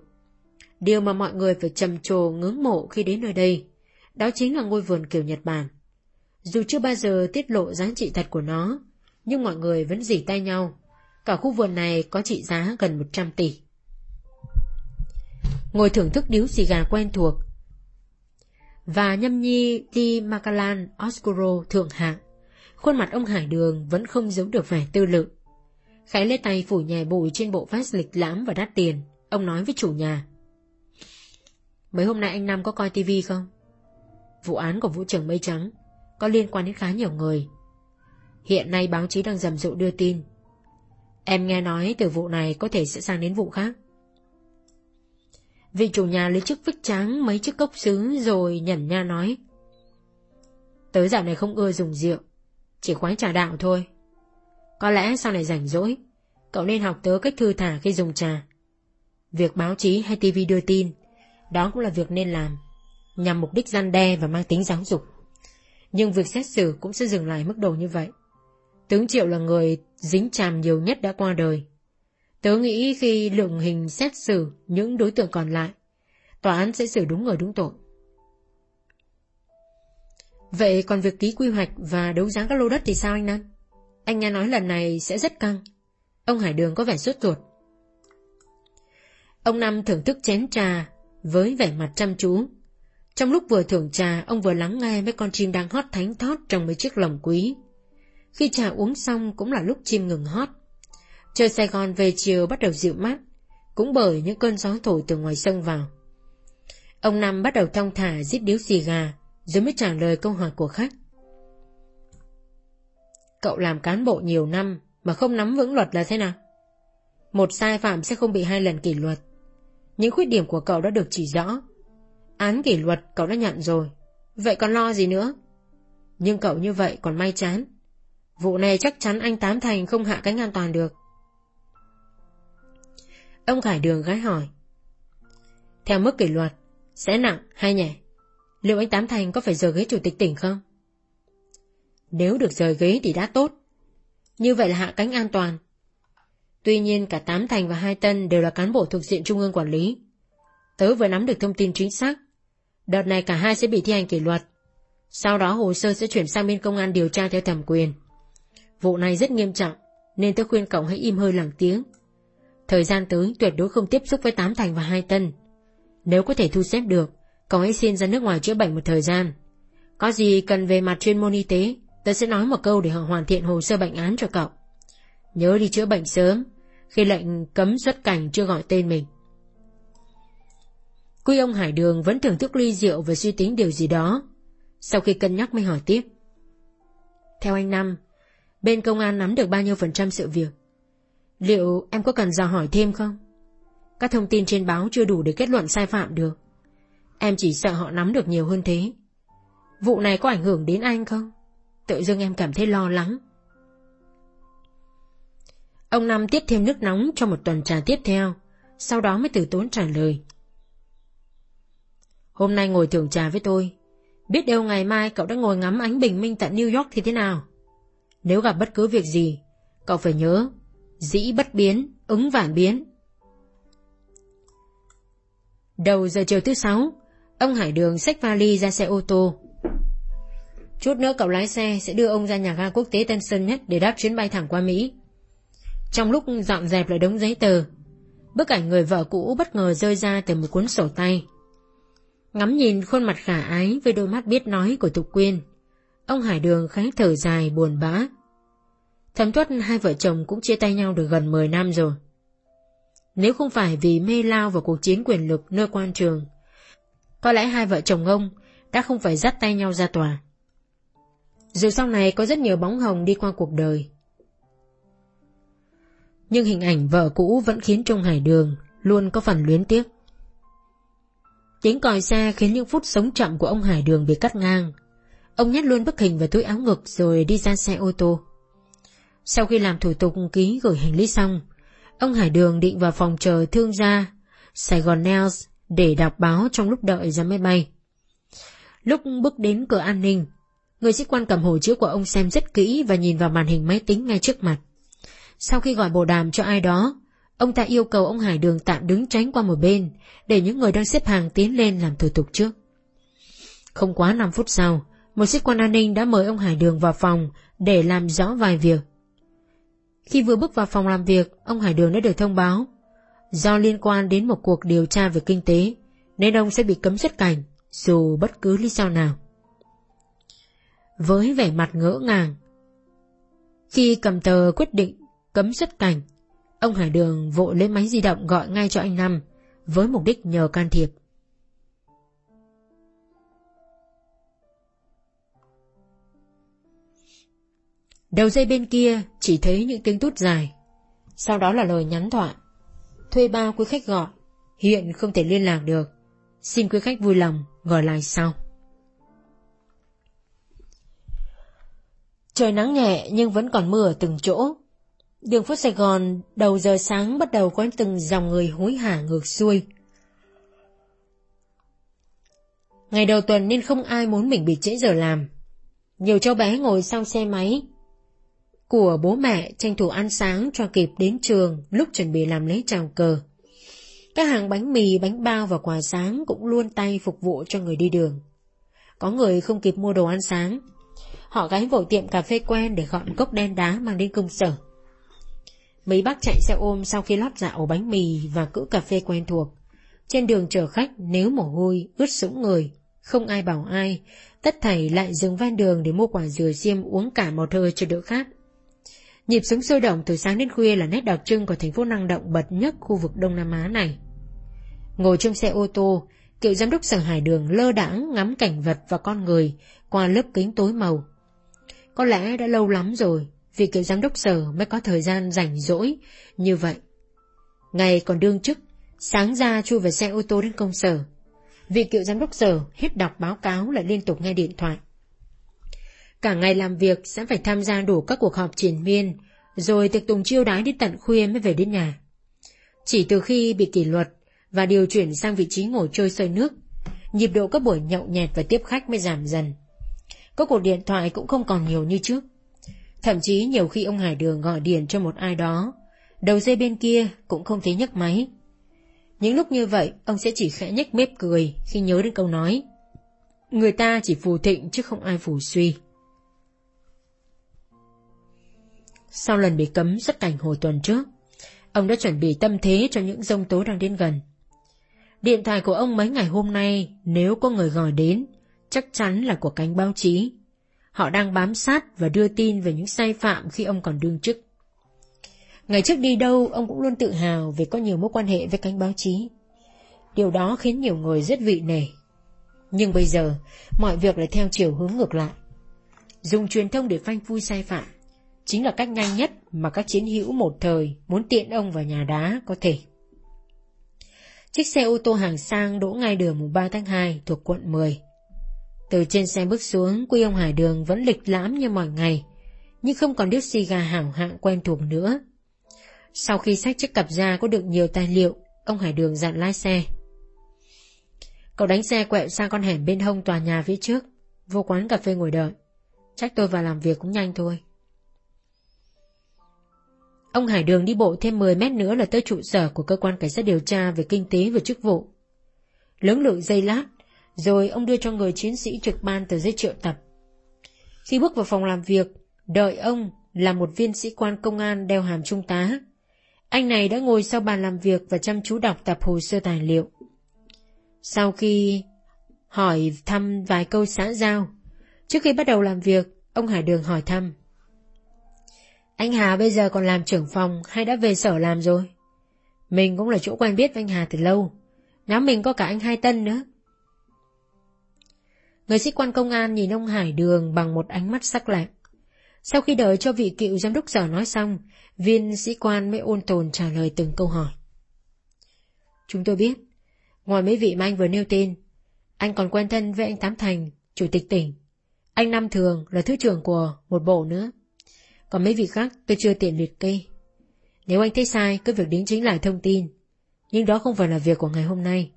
S1: Điều mà mọi người phải trầm trồ ngưỡng mộ khi đến nơi đây, đó chính là ngôi vườn kiểu Nhật Bản. Dù chưa bao giờ tiết lộ giá trị thật của nó, nhưng mọi người vẫn dỉ tay nhau. Cả khu vườn này có trị giá gần 100 tỷ. Ngồi thưởng thức điếu xì gà quen thuộc, và nhâm nhi đi Makalan Oscuro thượng hạng, khuôn mặt ông Hải Đường vẫn không giấu được vẻ tư lự. Khải lấy tay phủ nhẹ bụi trên bộ vest lịch lãm và đắt tiền, ông nói với chủ nhà. Mấy hôm nay anh nam có coi tivi không? Vụ án của Vũ trưởng Mây Trắng có liên quan đến khá nhiều người. Hiện nay báo chí đang rầm rộ đưa tin. Em nghe nói từ vụ này có thể sẽ sang đến vụ khác. Vị chủ nhà lấy chiếc vích trắng mấy chiếc cốc sứ rồi nhẩn nha nói. Tớ dạo này không ưa dùng rượu, chỉ khoái trà đạo thôi. Có lẽ sau này rảnh rỗi, cậu nên học tớ cách thư thả khi dùng trà. Việc báo chí hay tivi đưa tin, đó cũng là việc nên làm, nhằm mục đích gian đe và mang tính giáo dục. Nhưng việc xét xử cũng sẽ dừng lại mức độ như vậy. Tướng Triệu là người dính chàm nhiều nhất đã qua đời. Tớ nghĩ khi lượng hình xét xử những đối tượng còn lại, tòa án sẽ xử đúng người đúng tội. Vậy còn việc ký quy hoạch và đấu giá các lô đất thì sao anh Nam? Anh nghe nói lần này sẽ rất căng. Ông Hải Đường có vẻ sốt ruột. Ông Năm thưởng thức chén trà với vẻ mặt chăm chú. Trong lúc vừa thưởng trà, ông vừa lắng nghe mấy con chim đang hót thánh thót trong mấy chiếc lồng quý. Khi trà uống xong cũng là lúc chim ngừng hót. Trời Sài Gòn về chiều bắt đầu dịu mát, cũng bởi những cơn gió thổi từ ngoài sông vào. Ông Năm bắt đầu thong thả giết điếu xì gà, rồi mới trả lời câu hỏi của khách. Cậu làm cán bộ nhiều năm mà không nắm vững luật là thế nào? Một sai phạm sẽ không bị hai lần kỷ luật. Những khuyết điểm của cậu đã được chỉ rõ. Án kỷ luật cậu đã nhận rồi. Vậy còn lo gì nữa? Nhưng cậu như vậy còn may chán. Vụ này chắc chắn anh Tám Thành không hạ cánh an toàn được. Ông Khải Đường gái hỏi. Theo mức kỷ luật, sẽ nặng hay nhẹ? Liệu anh Tám Thành có phải rời ghế chủ tịch tỉnh không? Nếu được rời ghế thì đã tốt. Như vậy là hạ cánh an toàn. Tuy nhiên cả Tám Thành và Hai Tân đều là cán bộ thuộc diện Trung ương quản lý. Tớ vừa nắm được thông tin chính xác. Đợt này cả hai sẽ bị thi hành kỷ luật. Sau đó hồ sơ sẽ chuyển sang bên công an điều tra theo thẩm quyền. Vụ này rất nghiêm trọng, nên tớ khuyên cậu hãy im hơi lặng tiếng. Thời gian tới tuyệt đối không tiếp xúc với Tám Thành và Hai Tân. Nếu có thể thu xếp được, cậu ấy xin ra nước ngoài chữa bệnh một thời gian. Có gì cần về mặt chuyên môn y tế, tớ sẽ nói một câu để họ hoàn thiện hồ sơ bệnh án cho cậu. Nhớ đi chữa bệnh sớm, khi lệnh cấm xuất cảnh chưa gọi tên mình. Quy ông Hải Đường vẫn thưởng thức ly rượu và suy tính điều gì đó. Sau khi cân nhắc mới hỏi tiếp. Theo anh Năm, bên công an nắm được bao nhiêu phần trăm sự việc? Liệu em có cần dò hỏi thêm không? Các thông tin trên báo chưa đủ để kết luận sai phạm được. Em chỉ sợ họ nắm được nhiều hơn thế. Vụ này có ảnh hưởng đến anh không? Tự dưng em cảm thấy lo lắng. Ông Năm tiếp thêm nước nóng cho một tuần trà tiếp theo, sau đó mới từ tốn trả lời. Hôm nay ngồi thưởng trà với tôi, biết đâu ngày mai cậu đã ngồi ngắm ánh bình minh tại New York thì thế nào? Nếu gặp bất cứ việc gì, cậu phải nhớ, dĩ bất biến, ứng vạn biến. Đầu giờ chiều thứ sáu, ông Hải Đường xách vali ra xe ô tô. Chút nữa cậu lái xe sẽ đưa ông ra nhà ga quốc tế Tân Sơn Nhất để đáp chuyến bay thẳng qua Mỹ. Trong lúc dọn dẹp lại đống giấy tờ, bức ảnh người vợ cũ bất ngờ rơi ra từ một cuốn sổ tay. Ngắm nhìn khuôn mặt khả ái với đôi mắt biết nói của Thục Quyên, ông Hải Đường khá thở dài buồn bã. Thấm thoát hai vợ chồng cũng chia tay nhau được gần 10 năm rồi. Nếu không phải vì mê lao vào cuộc chiến quyền lực nơi quan trường, có lẽ hai vợ chồng ông đã không phải dắt tay nhau ra tòa. Dù sau này có rất nhiều bóng hồng đi qua cuộc đời. Nhưng hình ảnh vợ cũ vẫn khiến Trung Hải Đường luôn có phần luyến tiếc. Tiếng còi xe khiến những phút sống chậm của ông Hải Đường bị cắt ngang. Ông nhét luôn bức hình vào túi áo ngực rồi đi ra xe ô tô. Sau khi làm thủ tục ký gửi hành lý xong, ông Hải Đường định vào phòng chờ thương gia Sài Gòn Nels để đọc báo trong lúc đợi ra máy bay. Lúc bước đến cửa an ninh, người sĩ quan cầm hộ chiếu của ông xem rất kỹ và nhìn vào màn hình máy tính ngay trước mặt. Sau khi gọi bộ đàm cho ai đó, ông ta yêu cầu ông Hải Đường tạm đứng tránh qua một bên để những người đang xếp hàng tiến lên làm thủ tục trước. Không quá 5 phút sau, một sĩ quan an ninh đã mời ông Hải Đường vào phòng để làm rõ vài việc. Khi vừa bước vào phòng làm việc, ông Hải Đường đã được thông báo do liên quan đến một cuộc điều tra về kinh tế nên ông sẽ bị cấm xuất cảnh dù bất cứ lý do nào. Với vẻ mặt ngỡ ngàng, khi cầm tờ quyết định cấm xuất cảnh, ông Hải Đường vội lấy máy di động gọi ngay cho anh Năm với mục đích nhờ can thiệp. Đầu dây bên kia chỉ thấy những tiếng tút dài, sau đó là lời nhắn thoại. Thuê bao quý khách gọi, hiện không thể liên lạc được, xin quý khách vui lòng gọi lại sau. Trời nắng nhẹ nhưng vẫn còn mưa ở từng chỗ. Đường phố Sài Gòn đầu giờ sáng bắt đầu có từng dòng người hối hả ngược xuôi. Ngày đầu tuần nên không ai muốn mình bị trễ giờ làm. Nhiều cháu bé ngồi sau xe máy của bố mẹ tranh thủ ăn sáng cho kịp đến trường lúc chuẩn bị làm lễ chào cờ. Các hàng bánh mì, bánh bao và quà sáng cũng luôn tay phục vụ cho người đi đường. Có người không kịp mua đồ ăn sáng. Họ gái vội tiệm cà phê quen để gọn cốc đen đá mang đến công sở. Mấy bác chạy xe ôm sau khi lót dạo bánh mì và cữ cà phê quen thuộc. Trên đường chở khách nếu mồ hôi, ướt sũng người, không ai bảo ai, tất thảy lại dừng ven đường để mua quả dừa xiêm uống cả một hơi cho đỡ khát. Nhịp sống sôi động từ sáng đến khuya là nét đặc trưng của thành phố năng động bật nhất khu vực Đông Nam Á này. Ngồi trong xe ô tô, cựu giám đốc sở hải đường lơ đãng ngắm cảnh vật và con người qua lớp kính tối màu. Có lẽ đã lâu lắm rồi, vì cựu giám đốc sở mới có thời gian rảnh rỗi như vậy. Ngày còn đương chức, sáng ra chui về xe ô tô đến công sở. Vị cựu giám đốc sở hết đọc báo cáo lại liên tục nghe điện thoại. Cả ngày làm việc sẽ phải tham gia đủ các cuộc họp triển miên, rồi tiệc tùng chiêu đái đến tận khuya mới về đến nhà. Chỉ từ khi bị kỷ luật và điều chuyển sang vị trí ngồi chơi sơi nước, nhịp độ các buổi nhậu nhẹt và tiếp khách mới giảm dần. Các cuộc điện thoại cũng không còn nhiều như trước. Thậm chí nhiều khi ông Hải Đường gọi điện cho một ai đó, đầu dây bên kia cũng không thấy nhấc máy. Những lúc như vậy, ông sẽ chỉ khẽ nhếch mép cười khi nhớ đến câu nói. Người ta chỉ phù thịnh chứ không ai phù suy. Sau lần bị cấm xuất cảnh hồi tuần trước, ông đã chuẩn bị tâm thế cho những dông tố đang đến gần. Điện thoại của ông mấy ngày hôm nay nếu có người gọi đến, chắc chắn là của cánh báo chí. Họ đang bám sát và đưa tin về những sai phạm khi ông còn đương chức. Ngày trước đi đâu, ông cũng luôn tự hào vì có nhiều mối quan hệ với cánh báo chí. Điều đó khiến nhiều người rất vị nể. Nhưng bây giờ, mọi việc lại theo chiều hướng ngược lại. Dùng truyền thông để phanh phui sai phạm chính là cách nhanh nhất mà các chiến hữu một thời muốn tiện ông vào nhà đá có thể. Chiếc xe ô tô hàng sang đỗ ngay đường mùng 3 tháng 2 thuộc quận 10. Từ trên xe bước xuống, quy ông Hải Đường vẫn lịch lãm như mọi ngày, nhưng không còn điếu xì gà hảo hạng quen thuộc nữa. Sau khi sách chiếc cặp ra có được nhiều tài liệu, ông Hải Đường dặn lái xe. Cậu đánh xe quẹo sang con hẻm bên hông tòa nhà phía trước, vô quán cà phê ngồi đợi. Chắc tôi vào làm việc cũng nhanh thôi. Ông Hải Đường đi bộ thêm 10 mét nữa là tới trụ sở của cơ quan cảnh sát điều tra về kinh tế và chức vụ. Lưỡng lự dây lát, rồi ông đưa cho người chiến sĩ trực ban tờ giấy triệu tập. Khi bước vào phòng làm việc, đợi ông là một viên sĩ quan công an đeo hàm trung tá. Anh này đã ngồi sau bàn làm việc và chăm chú đọc tập hồ sơ tài liệu. Sau khi hỏi thăm vài câu xã giao, trước khi bắt đầu làm việc, ông Hải Đường hỏi thăm. Anh Hà bây giờ còn làm trưởng phòng hay đã về sở làm rồi? Mình cũng là chỗ quen biết với anh Hà từ lâu. Nhóm mình có cả anh Hai Tân nữa. Người sĩ quan công an nhìn ông Hải Đường bằng một ánh mắt sắc lạnh. Sau khi đợi cho vị cựu giám đốc sở nói xong, viên sĩ quan mới ôn tồn trả lời từng câu hỏi. Chúng tôi biết, ngoài mấy vị mà anh vừa nêu tên, anh còn quen thân với anh Tám Thành, chủ tịch tỉnh. Anh Nam Thường là thứ trưởng của một bộ nữa. Còn mấy vị khác tôi chưa tiện liệt kê. Nếu anh thấy sai, cứ việc đính chính lại thông tin. Nhưng đó không phải là việc của ngày hôm nay.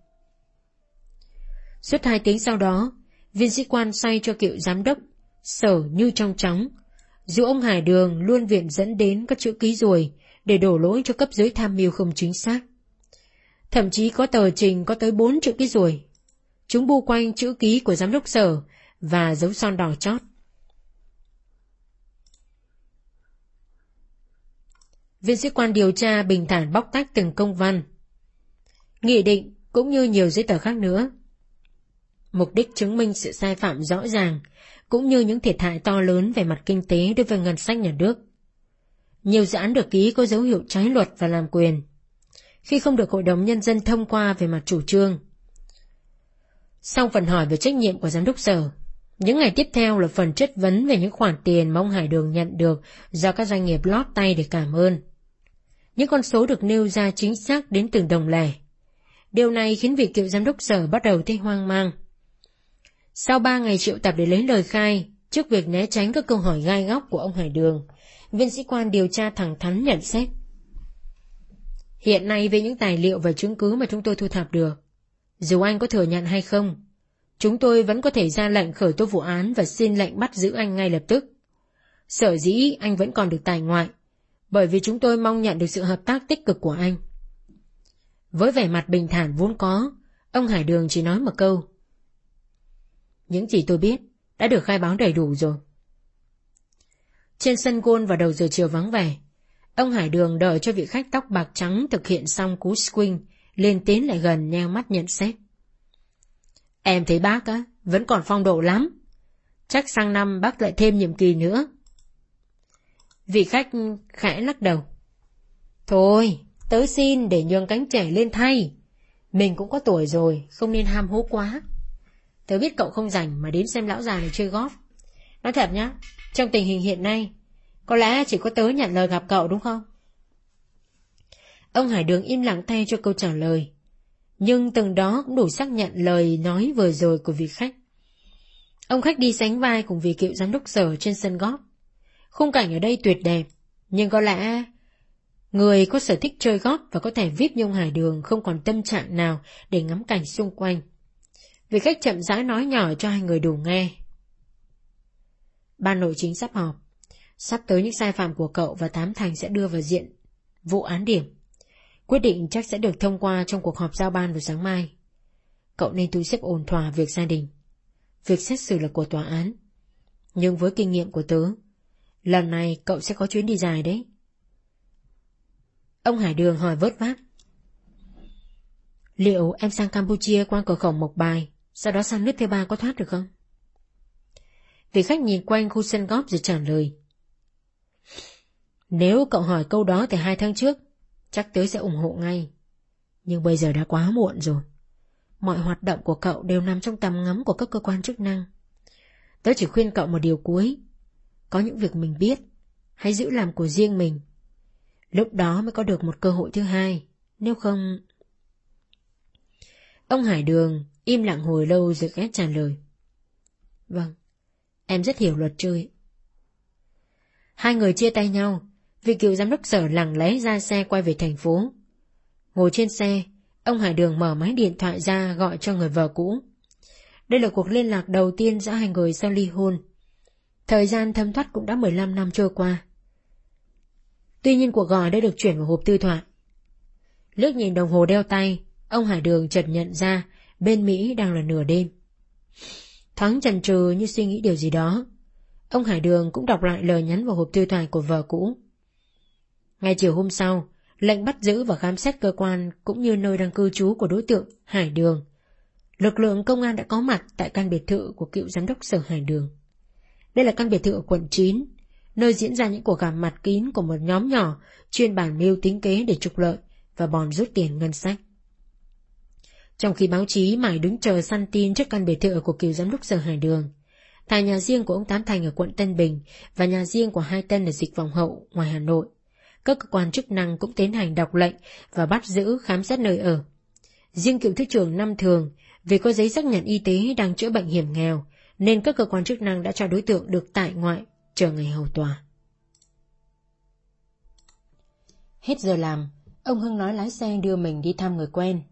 S1: Suốt hai tiếng sau đó, viên sĩ quan xoay cho cựu giám đốc, sở như trong trắng. Dù ông Hải Đường luôn viện dẫn đến các chữ ký ruồi để đổ lỗi cho cấp dưới tham mưu không chính xác. Thậm chí có tờ trình có tới bốn chữ ký ruồi. Chúng bu quanh chữ ký của giám đốc sở và dấu son đỏ chót. Viên sĩ quan điều tra bình thản bóc tách từng công văn. Nghị định cũng như nhiều giấy tờ khác nữa. Mục đích chứng minh sự sai phạm rõ ràng, cũng như những thiệt hại to lớn về mặt kinh tế đối với ngân sách nhà nước. Nhiều dự án được ký có dấu hiệu trái luật và làm quyền. Khi không được Hội đồng Nhân dân thông qua về mặt chủ trương. Sau phần hỏi về trách nhiệm của giám đốc sở, những ngày tiếp theo là phần chất vấn về những khoản tiền mà ông Hải Đường nhận được do các doanh nghiệp lót tay để cảm ơn. Những con số được nêu ra chính xác đến từng đồng lẻ. Điều này khiến vị cựu giám đốc sở bắt đầu thấy hoang mang. Sau ba ngày triệu tập để lấy lời khai, trước việc né tránh các câu hỏi gai góc của ông Hải Đường, viên sĩ quan điều tra thẳng thắn nhận xét. Hiện nay với những tài liệu và chứng cứ mà chúng tôi thu thập được, dù anh có thừa nhận hay không, chúng tôi vẫn có thể ra lệnh khởi tố vụ án và xin lệnh bắt giữ anh ngay lập tức. Sở dĩ anh vẫn còn được tài ngoại, bởi vì chúng tôi mong nhận được sự hợp tác tích cực của anh. Với vẻ mặt bình thản vốn có, ông Hải Đường chỉ nói một câu. Những gì tôi biết đã được khai báo đầy đủ rồi. Trên sân gôn vào đầu giờ chiều vắng vẻ, ông Hải Đường đợi cho vị khách tóc bạc trắng thực hiện xong cú swing, lên tiến lại gần nheo mắt nhận xét. Em thấy bác á, vẫn còn phong độ lắm. Chắc sang năm bác lại thêm nhiệm kỳ nữa. Vị khách khẽ lắc đầu. Thôi, tớ xin để nhường cánh trẻ lên thay. Mình cũng có tuổi rồi, không nên ham hố quá. Tớ biết cậu không rảnh mà đến xem lão già này chơi góp. Nói thật nhá, trong tình hình hiện nay, có lẽ chỉ có tớ nhận lời gặp cậu đúng không? Ông Hải Đường im lặng thay cho câu trả lời. Nhưng từng đó cũng đủ xác nhận lời nói vừa rồi của vị khách. Ông khách đi sánh vai cùng vị cựu giám đốc sở trên sân góp. Khung cảnh ở đây tuyệt đẹp, nhưng có lẽ người có sở thích chơi góp và có thể viết nhung hải đường không còn tâm trạng nào để ngắm cảnh xung quanh. Vị khách chậm rãi nói nhỏ cho hai người đủ nghe. Ban nội chính sắp họp. Sắp tới những sai phạm của cậu và Tám Thành sẽ đưa vào diện vụ án điểm. Quyết định chắc sẽ được thông qua trong cuộc họp giao ban vào sáng mai. Cậu nên thu xếp ổn thỏa việc gia đình. Việc xét xử là của tòa án. Nhưng với kinh nghiệm của tớ, lần này cậu sẽ có chuyến đi dài đấy. Ông Hải Đường hỏi vớt vát. Liệu em sang Campuchia qua cửa khẩu Mộc Bài, sau đó sang nước thứ ba có thoát được không? Vị khách nhìn quanh khu sân góp rồi trả lời. Nếu cậu hỏi câu đó từ hai tháng trước, chắc tớ sẽ ủng hộ ngay. Nhưng bây giờ đã quá muộn rồi. Mọi hoạt động của cậu đều nằm trong tầm ngắm của các cơ quan chức năng. Tớ chỉ khuyên cậu một điều cuối. Có những việc mình biết, hãy giữ làm của riêng mình. Lúc đó mới có được một cơ hội thứ hai, nếu không... Ông Hải Đường im lặng hồi lâu rồi ghét trả lời. Vâng, em rất hiểu luật chơi. Hai người chia tay nhau, vị cựu giám đốc sở lặng lẽ ra xe quay về thành phố. Ngồi trên xe, ông Hải Đường mở máy điện thoại ra gọi cho người vợ cũ. Đây là cuộc liên lạc đầu tiên giữa hai người sau ly hôn. Thời gian thâm thoát cũng đã 15 năm trôi qua. Tuy nhiên cuộc gọi đã được chuyển vào hộp tư thoại. Lướt nhìn đồng hồ đeo tay, ông Hải Đường chợt nhận ra bên Mỹ đang là nửa đêm. Thoáng chần chừ như suy nghĩ điều gì đó. Ông Hải Đường cũng đọc lại lời nhắn vào hộp thư thoại của vợ cũ. Ngay chiều hôm sau, lệnh bắt giữ và khám xét cơ quan cũng như nơi đang cư trú của đối tượng Hải Đường. Lực lượng công an đã có mặt tại căn biệt thự của cựu giám đốc sở Hải Đường. Đây là căn biệt thự ở quận 9, nơi diễn ra những cuộc gặp mặt kín của một nhóm nhỏ chuyên bàn mưu tính kế để trục lợi và bòn rút tiền ngân sách. Trong khi báo chí mãi đứng chờ săn tin trước căn biệt thự của cựu giám đốc sở hải đường, tại nhà riêng của ông Tám Thành ở quận Tân Bình và nhà riêng của hai tân ở dịch vòng hậu ngoài Hà Nội, các cơ quan chức năng cũng tiến hành đọc lệnh và bắt giữ khám xét nơi ở. Riêng cựu thứ trưởng Năm Thường, vì có giấy xác nhận y tế đang chữa bệnh hiểm nghèo, nên các cơ quan chức năng đã cho đối tượng được tại ngoại, chờ ngày hầu tòa. Hết giờ làm, ông Hưng nói lái xe đưa mình đi thăm người quen.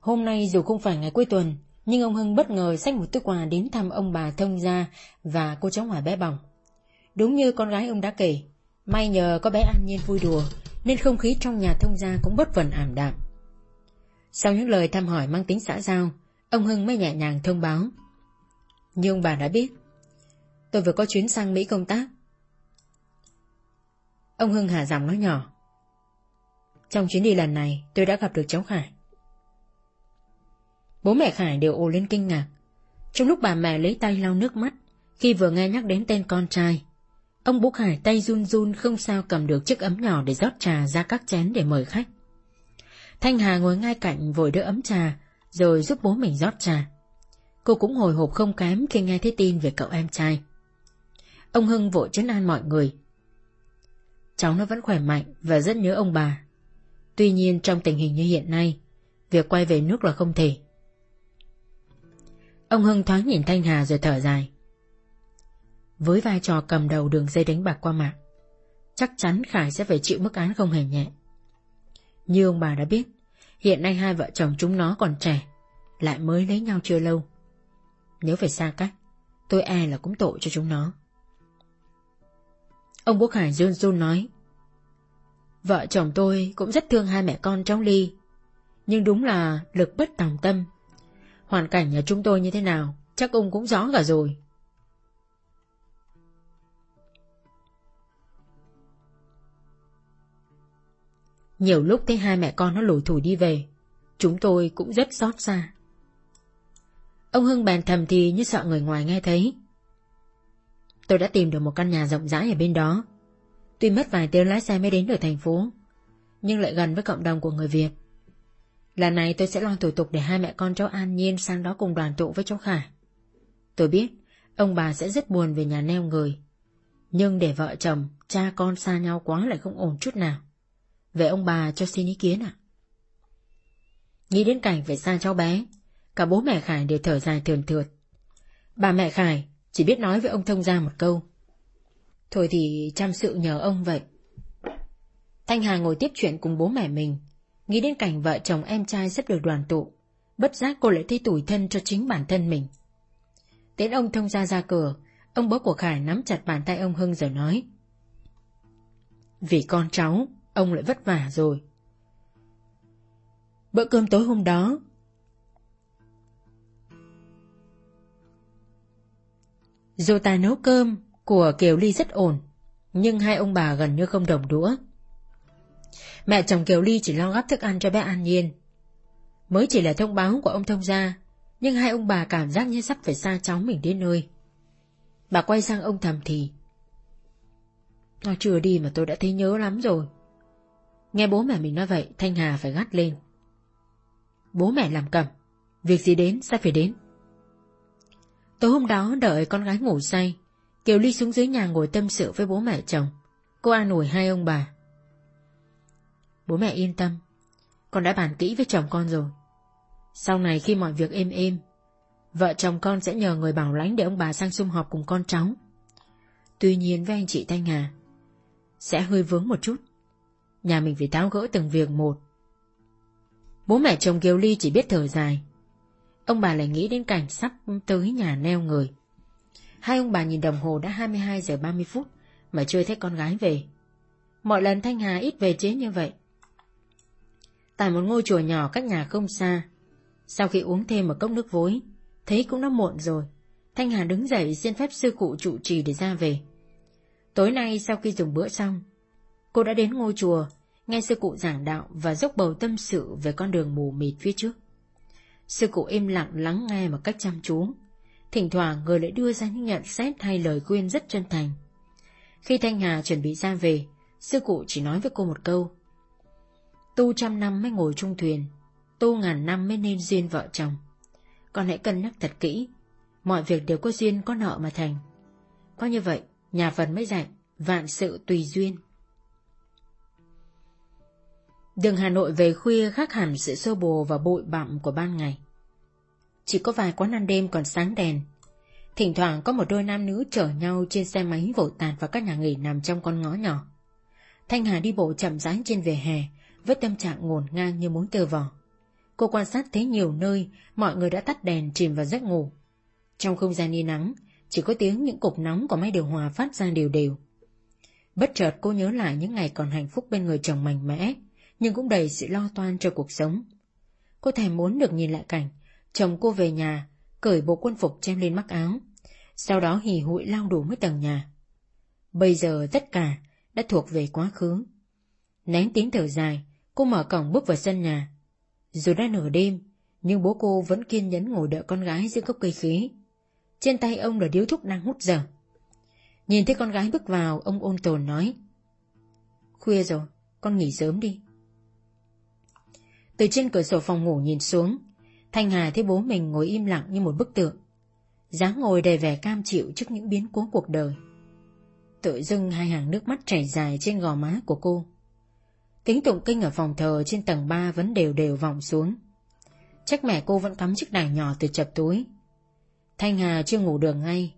S1: Hôm nay dù không phải ngày cuối tuần, nhưng ông Hưng bất ngờ xách một túi quà đến thăm ông bà Thông Gia và cô cháu ngoại bé bỏng. Đúng như con gái ông đã kể, may nhờ có bé An Nhiên vui đùa, nên không khí trong nhà Thông Gia cũng bất phần ảm đạm. Sau những lời thăm hỏi mang tính xã giao, ông Hưng mới nhẹ nhàng thông báo. Như ông bà đã biết, tôi vừa có chuyến sang Mỹ công tác. Ông Hưng hạ giọng nói nhỏ. Trong chuyến đi lần này tôi đã gặp được cháu Khải. Bố mẹ Khải đều ồ lên kinh ngạc. Trong lúc bà mẹ lấy tay lau nước mắt, khi vừa nghe nhắc đến tên con trai, ông búc hải tay run run không sao cầm được chiếc ấm nhỏ để rót trà ra các chén để mời khách. Thanh Hà ngồi ngay cạnh vội đỡ ấm trà, rồi giúp bố mình rót trà. Cô cũng hồi hộp không kém khi nghe thấy tin về cậu em trai. Ông Hưng vội chấn an mọi người. Cháu nó vẫn khỏe mạnh và rất nhớ ông bà. Tuy nhiên trong tình hình như hiện nay, việc quay về nước là không thể. Ông Hưng thoáng nhìn Thanh Hà rồi thở dài. Với vai trò cầm đầu đường dây đánh bạc qua mạng, chắc chắn Khải sẽ phải chịu mức án không hề nhẹ. Như ông bà đã biết, hiện nay hai vợ chồng chúng nó còn trẻ, lại mới lấy nhau chưa lâu. Nếu phải xa cách, tôi e là cũng tội cho chúng nó. Ông Quốc Hải run run nói, Vợ chồng tôi cũng rất thương hai mẹ con trong ly, nhưng đúng là lực bất tòng tâm. Hoàn cảnh nhà chúng tôi như thế nào, chắc ông cũng rõ cả rồi. Nhiều lúc thấy hai mẹ con nó lủi thủi đi về, chúng tôi cũng rất xót xa. Ông Hưng bèn thầm thì như sợ người ngoài nghe thấy. Tôi đã tìm được một căn nhà rộng rãi ở bên đó. Tuy mất vài tiếng lái xe mới đến được thành phố, nhưng lại gần với cộng đồng của người Việt. Lần này tôi sẽ lo thủ tục để hai mẹ con cháu An Nhiên sang đó cùng đoàn tụ với cháu Khải. Tôi biết, ông bà sẽ rất buồn về nhà neo người. Nhưng để vợ chồng, cha con xa nhau quá lại không ổn chút nào. Về ông bà cho xin ý kiến ạ. Nghĩ đến cảnh phải xa cháu bé, cả bố mẹ Khải đều thở dài thườn thượt. Bà mẹ Khải chỉ biết nói với ông thông ra một câu. Thôi thì chăm sự nhờ ông vậy. Thanh Hà ngồi tiếp chuyện cùng bố mẹ mình, nghĩ đến cảnh vợ chồng em trai sắp được đoàn tụ, bất giác cô lại thấy tủi thân cho chính bản thân mình. Đến ông thông ra ra cửa, ông bố của Khải nắm chặt bàn tay ông Hưng rồi nói. Vì con cháu, ông lại vất vả rồi. Bữa cơm tối hôm đó, Dù tài nấu cơm của Kiều Ly rất ổn, nhưng hai ông bà gần như không đồng đũa. Mẹ chồng Kiều Ly chỉ lo gắp thức ăn cho bé An Nhiên. Mới chỉ là thông báo của ông thông gia, nhưng hai ông bà cảm giác như sắp phải xa cháu mình đến nơi. Bà quay sang ông thầm thì. Nó chưa đi mà tôi đã thấy nhớ lắm rồi. Nghe bố mẹ mình nói vậy, Thanh Hà phải gắt lên. Bố mẹ làm cầm, việc gì đến sẽ phải đến. Tối hôm đó đợi con gái ngủ say, Kiều Ly xuống dưới nhà ngồi tâm sự với bố mẹ chồng. Cô an ủi hai ông bà. Bố mẹ yên tâm, con đã bàn kỹ với chồng con rồi. Sau này khi mọi việc êm êm, vợ chồng con sẽ nhờ người bảo lãnh để ông bà sang sum họp cùng con cháu. Tuy nhiên với anh chị Thanh Hà, sẽ hơi vướng một chút. Nhà mình phải tháo gỡ từng việc một. Bố mẹ chồng Kiều Ly chỉ biết thở dài. Ông bà lại nghĩ đến cảnh sắp tới nhà neo người. Hai ông bà nhìn đồng hồ đã 22 giờ 30 phút mà chưa thấy con gái về. Mọi lần Thanh Hà ít về chế như vậy. Tại một ngôi chùa nhỏ cách nhà không xa, sau khi uống thêm một cốc nước vối, thấy cũng đã muộn rồi. Thanh Hà đứng dậy xin phép sư cụ trụ trì để ra về. Tối nay sau khi dùng bữa xong, cô đã đến ngôi chùa, nghe sư cụ giảng đạo và dốc bầu tâm sự về con đường mù mịt phía trước. Sư cụ im lặng lắng nghe một cách chăm chú. Thỉnh thoảng người lại đưa ra những nhận xét hay lời khuyên rất chân thành. Khi Thanh Hà chuẩn bị ra về, sư cụ chỉ nói với cô một câu. Tu trăm năm mới ngồi chung thuyền, tu ngàn năm mới nên duyên vợ chồng. Con hãy cân nhắc thật kỹ, mọi việc đều có duyên có nợ mà thành. Có như vậy, nhà Phật mới dạy, vạn sự tùy duyên. Đường Hà Nội về khuya khác hẳn sự sơ bồ và bụi bặm của ban ngày. Chỉ có vài quán ăn đêm còn sáng đèn. Thỉnh thoảng có một đôi nam nữ chở nhau trên xe máy vội tạt vào các nhà nghỉ nằm trong con ngõ nhỏ. Thanh Hà đi bộ chậm rãi trên vỉa hè, với tâm trạng ngổn ngang như muốn tơ vò. Cô quan sát thấy nhiều nơi mọi người đã tắt đèn chìm vào giấc ngủ. Trong không gian yên nắng, chỉ có tiếng những cục nóng của máy điều hòa phát ra đều đều. Bất chợt cô nhớ lại những ngày còn hạnh phúc bên người chồng mạnh mẽ, nhưng cũng đầy sự lo toan cho cuộc sống. Cô thèm muốn được nhìn lại cảnh, chồng cô về nhà, cởi bộ quân phục chém lên mắc áo, sau đó hì hụi lao đủ mấy tầng nhà. Bây giờ tất cả đã thuộc về quá khứ. Nén tiếng thở dài, cô mở cổng bước vào sân nhà. Dù đã nửa đêm, nhưng bố cô vẫn kiên nhẫn ngồi đợi con gái dưới gốc cây khí. Trên tay ông là điếu thuốc đang hút dở. Nhìn thấy con gái bước vào, ông ôn tồn nói. Khuya rồi, con nghỉ sớm đi. Từ trên cửa sổ phòng ngủ nhìn xuống, Thanh Hà thấy bố mình ngồi im lặng như một bức tượng. dáng ngồi đầy vẻ cam chịu trước những biến cố cuộc đời. Tự dưng hai hàng nước mắt chảy dài trên gò má của cô. kính tụng kinh ở phòng thờ trên tầng 3 vẫn đều đều vọng xuống. Chắc mẹ cô vẫn cắm chiếc đài nhỏ từ chập túi. Thanh Hà chưa ngủ được ngay.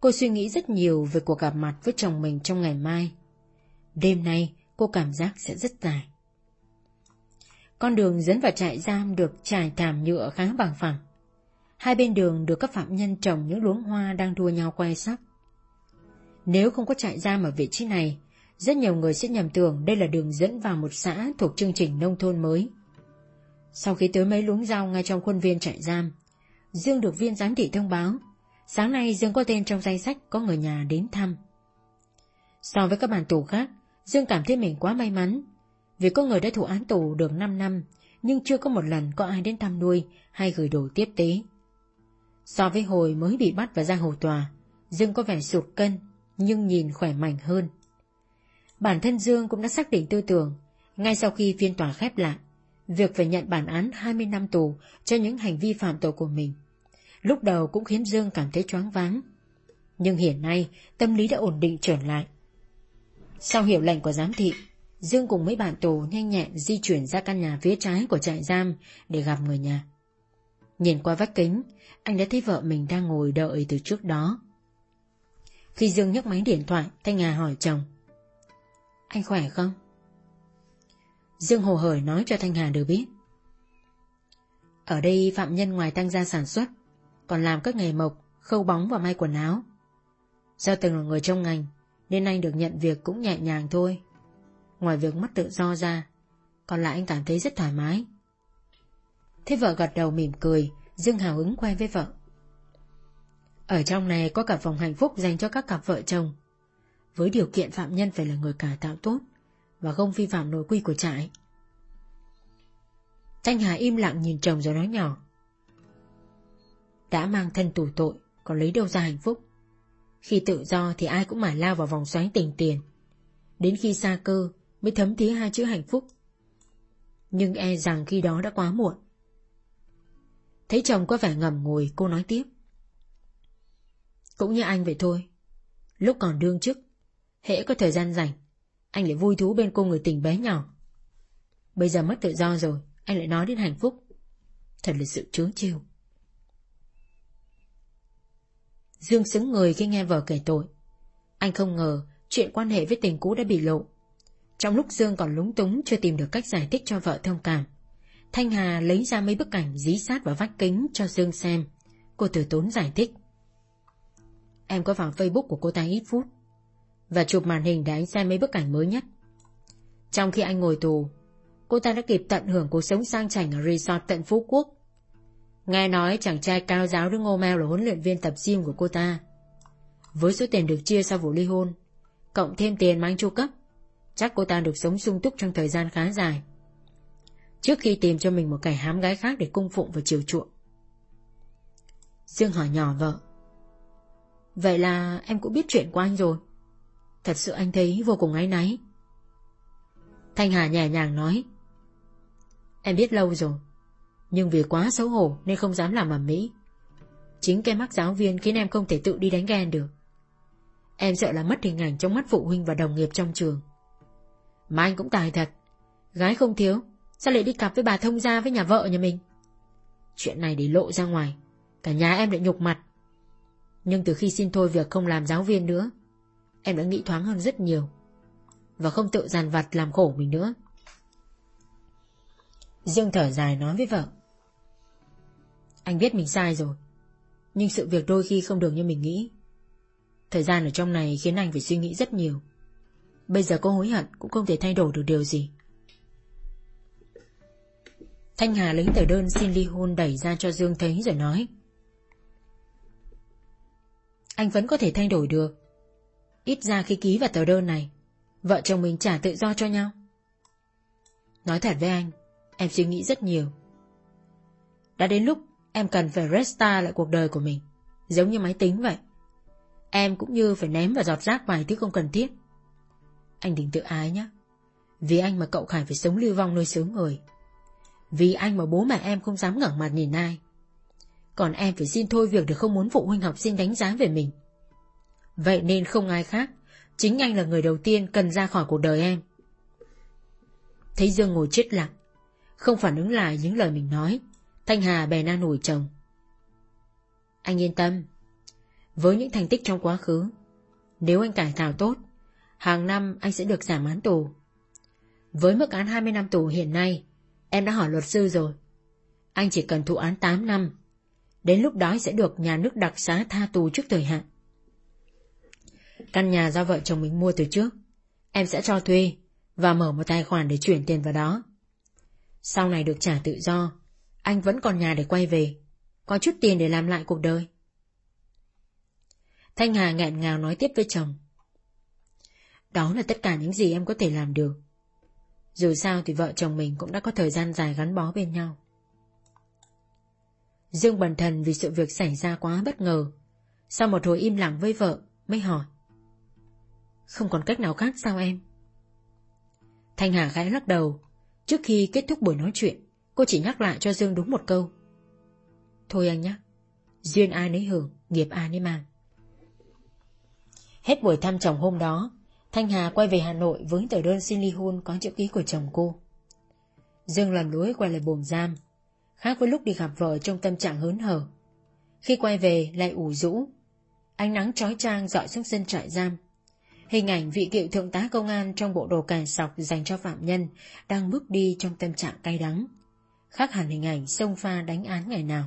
S1: Cô suy nghĩ rất nhiều về cuộc gặp mặt với chồng mình trong ngày mai. Đêm nay cô cảm giác sẽ rất dài. Con đường dẫn vào trại giam được trải thảm nhựa khá bằng phẳng. Hai bên đường được các phạm nhân trồng những luống hoa đang đua nhau quay sắc. Nếu không có trại giam ở vị trí này, rất nhiều người sẽ nhầm tưởng đây là đường dẫn vào một xã thuộc chương trình nông thôn mới. Sau khi tới mấy luống rau ngay trong khuôn viên trại giam, Dương được viên giám thị thông báo, sáng nay Dương có tên trong danh sách có người nhà đến thăm. So với các bản tù khác, Dương cảm thấy mình quá may mắn, vì có người đã thụ án tù được 5 năm, nhưng chưa có một lần có ai đến thăm nuôi hay gửi đồ tiếp tế. So với hồi mới bị bắt và ra hầu tòa, Dương có vẻ sụt cân, nhưng nhìn khỏe mạnh hơn. Bản thân Dương cũng đã xác định tư tưởng, ngay sau khi phiên tòa khép lại, việc phải nhận bản án 20 năm tù cho những hành vi phạm tội của mình. Lúc đầu cũng khiến Dương cảm thấy choáng váng. Nhưng hiện nay, tâm lý đã ổn định trở lại. Sau hiệu lệnh của giám thị, Dương cùng mấy bạn tù nhanh nhẹn di chuyển ra căn nhà phía trái của trại giam để gặp người nhà. Nhìn qua vách kính, anh đã thấy vợ mình đang ngồi đợi từ trước đó. Khi Dương nhấc máy điện thoại, Thanh Hà hỏi chồng. Anh khỏe không? Dương hồ hởi nói cho Thanh Hà được biết. Ở đây phạm nhân ngoài tăng gia sản xuất, còn làm các nghề mộc, khâu bóng và may quần áo. Do từng là người trong ngành, nên anh được nhận việc cũng nhẹ nhàng thôi. Ngoài việc mất tự do ra, còn lại anh cảm thấy rất thoải mái. Thế vợ gật đầu mỉm cười, Dương hào hứng quay với vợ. Ở trong này có cả phòng hạnh phúc dành cho các cặp vợ chồng. Với điều kiện phạm nhân phải là người cải tạo tốt và không vi phạm nội quy của trại. Thanh Hà im lặng nhìn chồng rồi nói nhỏ. Đã mang thân tù tội, còn lấy đâu ra hạnh phúc? Khi tự do thì ai cũng mải lao vào vòng xoáy tình tiền. Đến khi xa cơ mới thấm thía hai chữ hạnh phúc. Nhưng e rằng khi đó đã quá muộn. Thấy chồng có vẻ ngầm ngùi, cô nói tiếp. Cũng như anh vậy thôi. Lúc còn đương chức, hễ có thời gian rảnh, anh lại vui thú bên cô người tình bé nhỏ. Bây giờ mất tự do rồi, anh lại nói đến hạnh phúc. Thật là sự trướng chiêu. Dương xứng người khi nghe vợ kể tội. Anh không ngờ chuyện quan hệ với tình cũ đã bị lộ. Trong lúc Dương còn lúng túng chưa tìm được cách giải thích cho vợ thông cảm, Thanh Hà lấy ra mấy bức ảnh dí sát vào vách kính cho Dương xem. Cô từ tốn giải thích. Em có vào Facebook của cô ta ít phút và chụp màn hình để anh xem mấy bức ảnh mới nhất. Trong khi anh ngồi tù, cô ta đã kịp tận hưởng cuộc sống sang chảnh ở resort tận Phú Quốc. Nghe nói chàng trai cao giáo đứng ngô mèo là huấn luyện viên tập gym của cô ta. Với số tiền được chia sau vụ ly hôn, cộng thêm tiền mà anh chu cấp, chắc cô ta được sống sung túc trong thời gian khá dài. Trước khi tìm cho mình một kẻ hám gái khác để cung phụng và chiều chuộng. Dương hỏi nhỏ vợ. Vậy là em cũng biết chuyện của anh rồi. Thật sự anh thấy vô cùng áy náy. Thanh Hà nhẹ nhàng nói. Em biết lâu rồi. Nhưng vì quá xấu hổ nên không dám làm ẩm mỹ. Chính cái mắc giáo viên khiến em không thể tự đi đánh ghen được. Em sợ là mất hình ảnh trong mắt phụ huynh và đồng nghiệp trong trường. Mà anh cũng tài thật. Gái không thiếu, sao lại đi cặp với bà thông gia với nhà vợ nhà mình? Chuyện này để lộ ra ngoài, cả nhà em lại nhục mặt. Nhưng từ khi xin thôi việc không làm giáo viên nữa, em đã nghĩ thoáng hơn rất nhiều. Và không tự dàn vặt làm khổ mình nữa. Dương thở dài nói với vợ. Anh biết mình sai rồi, nhưng sự việc đôi khi không được như mình nghĩ. Thời gian ở trong này khiến anh phải suy nghĩ rất nhiều. Bây giờ cô hối hận cũng không thể thay đổi được điều gì. Thanh Hà lấy tờ đơn xin ly hôn đẩy ra cho Dương thấy rồi nói. Anh vẫn có thể thay đổi được. Ít ra khi ký vào tờ đơn này, vợ chồng mình trả tự do cho nhau. Nói thật với anh, em suy nghĩ rất nhiều. Đã đến lúc em cần phải restart lại cuộc đời của mình, giống như máy tính vậy. Em cũng như phải ném vào giọt rác vài thứ không cần thiết. Anh đừng tự ái nhé. Vì anh mà cậu Khải phải sống lưu vong nơi xứ người. Vì anh mà bố mẹ em không dám ngẩng mặt nhìn ai. Còn em phải xin thôi việc được không muốn phụ huynh học sinh đánh giá về mình. Vậy nên không ai khác, chính anh là người đầu tiên cần ra khỏi cuộc đời em. Thấy Dương ngồi chết lặng, không phản ứng lại những lời mình nói, Thanh Hà bè na nổi chồng. Anh yên tâm, với những thành tích trong quá khứ, nếu anh cải tạo tốt, hàng năm anh sẽ được giảm án tù. Với mức án 20 năm tù hiện nay, em đã hỏi luật sư rồi. Anh chỉ cần thụ án 8 năm, đến lúc đó sẽ được nhà nước đặc xá tha tù trước thời hạn. Căn nhà do vợ chồng mình mua từ trước, em sẽ cho thuê và mở một tài khoản để chuyển tiền vào đó. Sau này được trả tự do, anh vẫn còn nhà để quay về, có chút tiền để làm lại cuộc đời. Thanh Hà nghẹn ngào nói tiếp với chồng. Đó là tất cả những gì em có thể làm được. Dù sao thì vợ chồng mình cũng đã có thời gian dài gắn bó bên nhau. Dương bần thần vì sự việc xảy ra quá bất ngờ. Sau một hồi im lặng với vợ, mới hỏi. Không còn cách nào khác sao em? Thanh Hà khẽ lắc đầu. Trước khi kết thúc buổi nói chuyện, cô chỉ nhắc lại cho Dương đúng một câu. Thôi anh nhé, duyên ai nấy hưởng, nghiệp ai nấy mang. Hết buổi thăm chồng hôm đó, Thanh Hà quay về Hà Nội với tờ đơn xin ly hôn có chữ ký của chồng cô. Dương lần lối quay lại buồng giam, khác với lúc đi gặp vợ trong tâm trạng hớn hở. Khi quay về lại ủ rũ, ánh nắng trói trang dọi xuống sân trại giam. Hình ảnh vị cựu thượng tá công an trong bộ đồ cài sọc dành cho phạm nhân đang bước đi trong tâm trạng cay đắng. Khác hẳn hình ảnh sông pha đánh án ngày nào.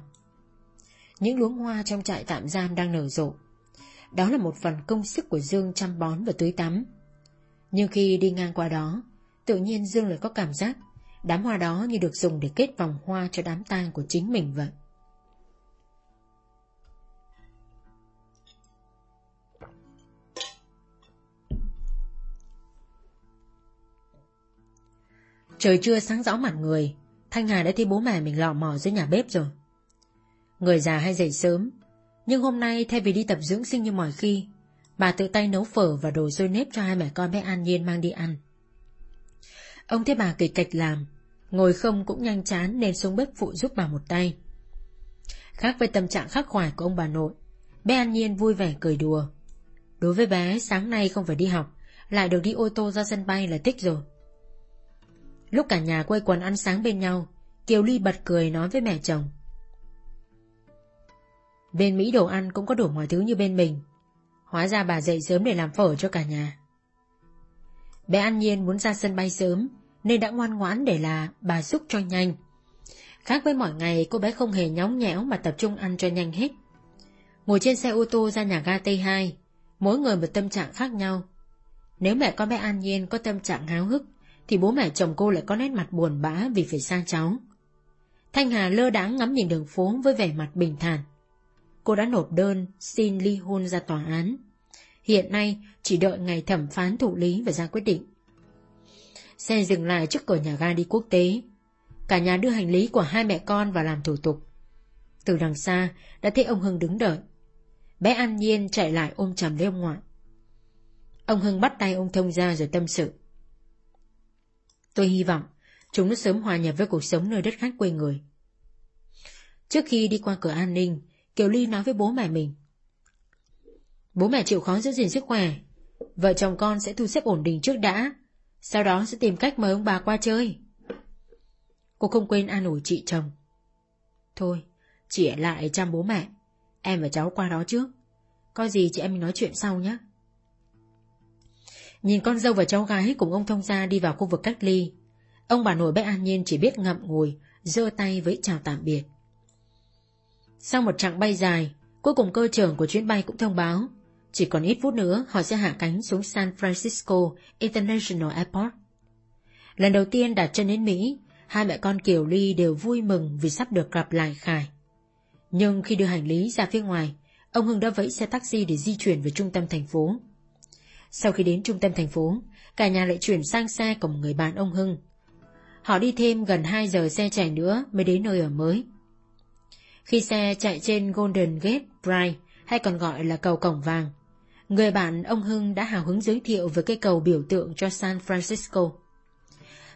S1: Những luống hoa trong trại tạm giam đang nở rộ. Đó là một phần công sức của Dương chăm bón và tưới tắm. Nhưng khi đi ngang qua đó, tự nhiên Dương lại có cảm giác đám hoa đó như được dùng để kết vòng hoa cho đám tang của chính mình vậy. Trời trưa sáng rõ mặt người, Thanh Hà đã thấy bố mẹ mình lò mò dưới nhà bếp rồi. Người già hay dậy sớm, nhưng hôm nay thay vì đi tập dưỡng sinh như mọi khi, bà tự tay nấu phở và đồ xôi nếp cho hai mẹ con bé An Nhiên mang đi ăn. Ông thấy bà kịch kịch làm, ngồi không cũng nhanh chán nên xuống bếp phụ giúp bà một tay. Khác với tâm trạng khắc khoải của ông bà nội, bé An Nhiên vui vẻ cười đùa. Đối với bé, sáng nay không phải đi học, lại được đi ô tô ra sân bay là thích rồi. Lúc cả nhà quây quần ăn sáng bên nhau, Kiều Ly bật cười nói với mẹ chồng. Bên Mỹ đồ ăn cũng có đủ mọi thứ như bên mình. Hóa ra bà dậy sớm để làm phở cho cả nhà. Bé An Nhiên muốn ra sân bay sớm, nên đã ngoan ngoãn để là bà giúp cho nhanh. Khác với mọi ngày, cô bé không hề nhóng nhẽo mà tập trung ăn cho nhanh hết. Ngồi trên xe ô tô ra nhà ga T2, mỗi người một tâm trạng khác nhau. Nếu mẹ con bé An Nhiên có tâm trạng háo hức, thì bố mẹ chồng cô lại có nét mặt buồn bã vì phải xa cháu. Thanh Hà lơ đáng ngắm nhìn đường phố với vẻ mặt bình thản. Cô đã nộp đơn xin ly hôn ra tòa án. Hiện nay chỉ đợi ngày thẩm phán thụ lý và ra quyết định. Xe dừng lại trước cửa nhà ga đi quốc tế. Cả nhà đưa hành lý của hai mẹ con vào làm thủ tục. Từ đằng xa đã thấy ông Hưng đứng đợi. Bé An Nhiên chạy lại ôm chầm lấy ông ngoại. Ông Hưng bắt tay ông Thông ra rồi tâm sự. Tôi hy vọng chúng nó sớm hòa nhập với cuộc sống nơi đất khách quê người. Trước khi đi qua cửa an ninh, Kiều Ly nói với bố mẹ mình. Bố mẹ chịu khó giữ gìn sức khỏe, vợ chồng con sẽ thu xếp ổn định trước đã, sau đó sẽ tìm cách mời ông bà qua chơi. Cô không quên an ủi chị chồng. Thôi, chị ở lại chăm bố mẹ, em và cháu qua đó trước. Có gì chị em mình nói chuyện sau nhé. Nhìn con dâu và cháu gái cùng ông thông gia đi vào khu vực cách ly. Ông bà nội bé an nhiên chỉ biết ngậm ngùi, giơ tay với chào tạm biệt. Sau một chặng bay dài, cuối cùng cơ trưởng của chuyến bay cũng thông báo, chỉ còn ít phút nữa họ sẽ hạ cánh xuống San Francisco International Airport. Lần đầu tiên đặt chân đến Mỹ, hai mẹ con Kiều Ly đều vui mừng vì sắp được gặp lại Khải. Nhưng khi đưa hành lý ra phía ngoài, ông Hưng đã vẫy xe taxi để di chuyển về trung tâm thành phố. Sau khi đến trung tâm thành phố, cả nhà lại chuyển sang xe của một người bạn ông Hưng. Họ đi thêm gần 2 giờ xe chạy nữa mới đến nơi ở mới. Khi xe chạy trên Golden Gate Bridge, hay còn gọi là cầu cổng vàng, người bạn ông Hưng đã hào hứng giới thiệu về cây cầu biểu tượng cho San Francisco.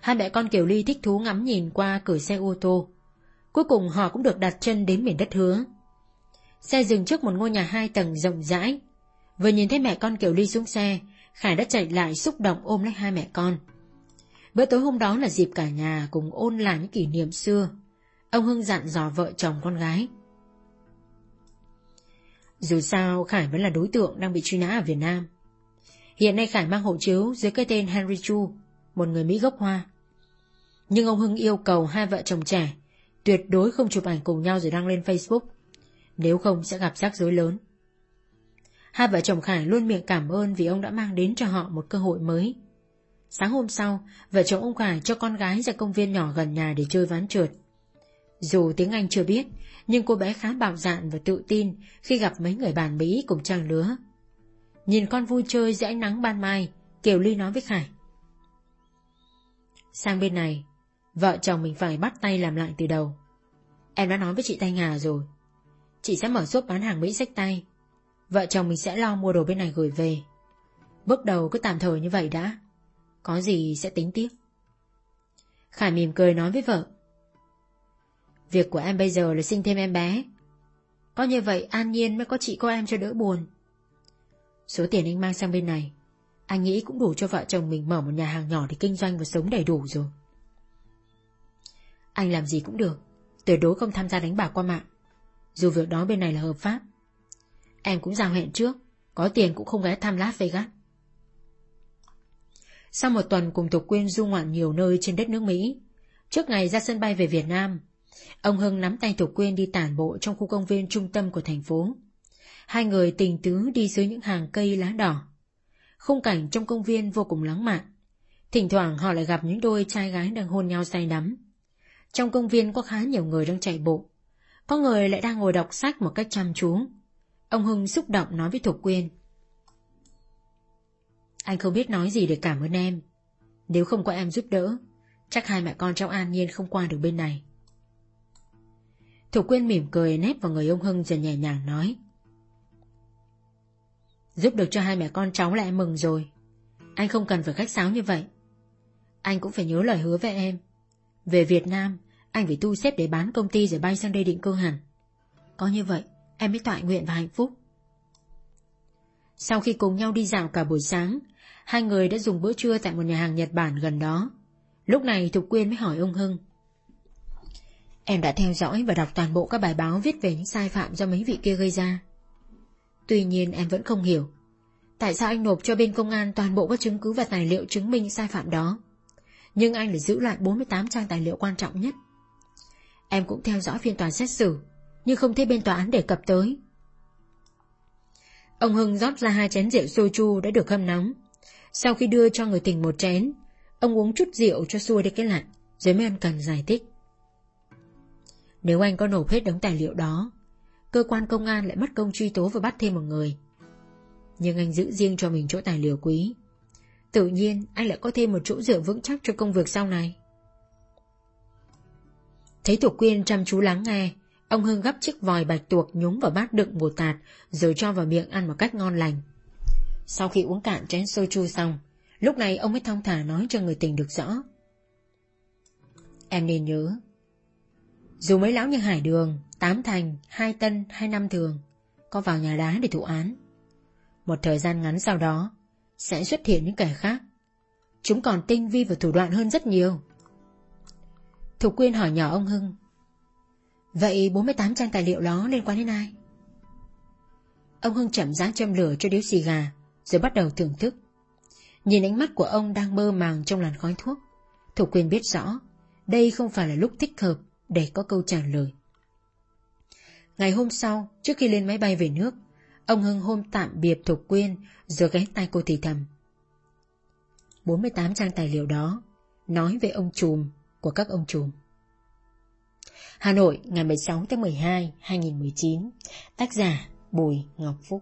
S1: Hai mẹ con Kiều Ly thích thú ngắm nhìn qua cửa xe ô tô. Cuối cùng họ cũng được đặt chân đến miền đất hứa. Xe dừng trước một ngôi nhà hai tầng rộng rãi. Vừa nhìn thấy mẹ con Kiều Ly xuống xe, Khải đã chạy lại xúc động ôm lấy hai mẹ con. Bữa tối hôm đó là dịp cả nhà cùng ôn lại những kỷ niệm xưa. Ông Hưng dặn dò vợ chồng con gái. Dù sao Khải vẫn là đối tượng đang bị truy nã ở Việt Nam. Hiện nay Khải mang hộ chiếu dưới cái tên Henry Chu, một người Mỹ gốc Hoa. Nhưng ông Hưng yêu cầu hai vợ chồng trẻ tuyệt đối không chụp ảnh cùng nhau rồi đăng lên Facebook, nếu không sẽ gặp rắc rối lớn. Hai vợ chồng Khải luôn miệng cảm ơn vì ông đã mang đến cho họ một cơ hội mới. Sáng hôm sau, vợ chồng ông Khải cho con gái ra công viên nhỏ gần nhà để chơi ván trượt. Dù tiếng Anh chưa biết, nhưng cô bé khá bạo dạn và tự tin khi gặp mấy người bạn Mỹ cùng trang lứa. Nhìn con vui chơi dưới ánh nắng ban mai, Kiều Ly nói với Khải. Sang bên này, vợ chồng mình phải bắt tay làm lại từ đầu. Em đã nói với chị Thanh Hà rồi. Chị sẽ mở shop bán hàng Mỹ sách tay. Vợ chồng mình sẽ lo mua đồ bên này gửi về. Bước đầu cứ tạm thời như vậy đã. Có gì sẽ tính tiếp. Khải mỉm cười nói với vợ. Việc của em bây giờ là sinh thêm em bé. Có như vậy an nhiên mới có chị cô em cho đỡ buồn. Số tiền anh mang sang bên này, anh nghĩ cũng đủ cho vợ chồng mình mở một nhà hàng nhỏ để kinh doanh và sống đầy đủ rồi. Anh làm gì cũng được, tuyệt đối không tham gia đánh bạc qua mạng. Dù việc đó bên này là hợp pháp. Em cũng giao hẹn trước, có tiền cũng không ghé thăm Las Vegas. Sau một tuần cùng Tục Quyên du ngoạn nhiều nơi trên đất nước Mỹ, trước ngày ra sân bay về Việt Nam, ông Hưng nắm tay Thục Quyên đi tản bộ trong khu công viên trung tâm của thành phố. Hai người tình tứ đi dưới những hàng cây lá đỏ. Khung cảnh trong công viên vô cùng lãng mạn. Thỉnh thoảng họ lại gặp những đôi trai gái đang hôn nhau say đắm. Trong công viên có khá nhiều người đang chạy bộ. Có người lại đang ngồi đọc sách một cách chăm chú. Ông Hưng xúc động nói với Thục Quyên. Anh không biết nói gì để cảm ơn em. Nếu không có em giúp đỡ, chắc hai mẹ con trong an nhiên không qua được bên này. Thục Quyên mỉm cười nép vào người ông Hưng rồi nhẹ nhàng nói. Giúp được cho hai mẹ con cháu là em mừng rồi. Anh không cần phải khách sáo như vậy. Anh cũng phải nhớ lời hứa với em. Về Việt Nam, anh phải tu xếp để bán công ty rồi bay sang đây định cư hẳn. Có như vậy, em mới tọa nguyện và hạnh phúc. Sau khi cùng nhau đi dạo cả buổi sáng, hai người đã dùng bữa trưa tại một nhà hàng Nhật Bản gần đó. Lúc này Thục Quyên mới hỏi ông Hưng. Em đã theo dõi và đọc toàn bộ các bài báo viết về những sai phạm do mấy vị kia gây ra. Tuy nhiên em vẫn không hiểu. Tại sao anh nộp cho bên công an toàn bộ các chứng cứ và tài liệu chứng minh sai phạm đó? Nhưng anh lại giữ lại 48 trang tài liệu quan trọng nhất. Em cũng theo dõi phiên tòa xét xử, nhưng không thấy bên tòa án đề cập tới. Ông Hưng rót ra hai chén rượu soju đã được hâm nóng. Sau khi đưa cho người tình một chén, ông uống chút rượu cho xua đi cái lạnh, rồi mới ăn cần giải thích. Nếu anh có nộp hết đống tài liệu đó, cơ quan công an lại mất công truy tố và bắt thêm một người. Nhưng anh giữ riêng cho mình chỗ tài liệu quý. Tự nhiên anh lại có thêm một chỗ dựa vững chắc cho công việc sau này. Thấy Thuộc Quyên chăm chú lắng nghe, ông Hưng gấp chiếc vòi bạch tuộc nhúng vào bát đựng bột tạt rồi cho vào miệng ăn một cách ngon lành. Sau khi uống cạn chén soju xong, lúc này ông mới thong thả nói cho người tình được rõ. Em nên nhớ, dù mấy lão như Hải Đường, Tám Thành, Hai Tân, Hai Năm Thường có vào nhà đá để thụ án. Một thời gian ngắn sau đó sẽ xuất hiện những kẻ khác. Chúng còn tinh vi và thủ đoạn hơn rất nhiều. Thục Quyên hỏi nhỏ ông Hưng. Vậy 48 trang tài liệu đó liên quan đến ai? Ông Hưng chậm rãi châm lửa cho điếu xì gà, rồi bắt đầu thưởng thức. Nhìn ánh mắt của ông đang mơ màng trong làn khói thuốc. Thục Quyên biết rõ, đây không phải là lúc thích hợp để có câu trả lời. Ngày hôm sau, trước khi lên máy bay về nước, ông Hưng hôm tạm biệt Thục Quyên rồi ghé tay cô thì thầm. 48 trang tài liệu đó nói về ông trùm của các ông trùm. Hà Nội, ngày 16 tháng 12, 2019 Tác giả Bùi Ngọc Phúc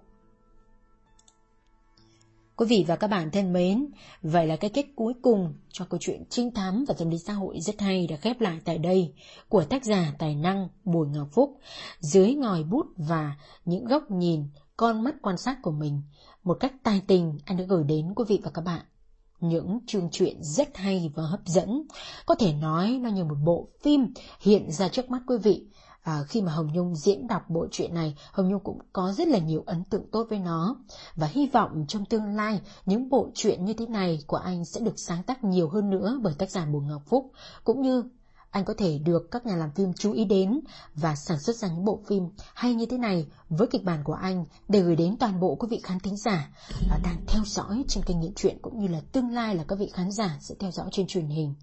S1: Quý vị và các bạn thân mến, vậy là cái kết cuối cùng cho câu chuyện trinh thám và tâm lý xã hội rất hay đã khép lại tại đây của tác giả tài năng Bùi Ngọc Phúc dưới ngòi bút và những góc nhìn, con mắt quan sát của mình. Một cách tài tình anh đã gửi đến quý vị và các bạn những chương truyện rất hay và hấp dẫn. Có thể nói nó như một bộ phim hiện ra trước mắt quý vị. À, khi mà Hồng Nhung diễn đọc bộ truyện này, Hồng Nhung cũng có rất là nhiều ấn tượng tốt với nó. Và hy vọng trong tương lai, những bộ truyện như thế này của anh sẽ được sáng tác nhiều hơn nữa bởi tác giả Bùi Ngọc Phúc, cũng như anh có thể được các nhà làm phim chú ý đến và sản xuất ra những bộ phim hay như thế này với kịch bản của anh để gửi đến toàn bộ quý vị khán thính giả đang theo dõi trên kênh nghiện truyện cũng như là tương lai là các vị khán giả sẽ theo dõi trên truyền hình.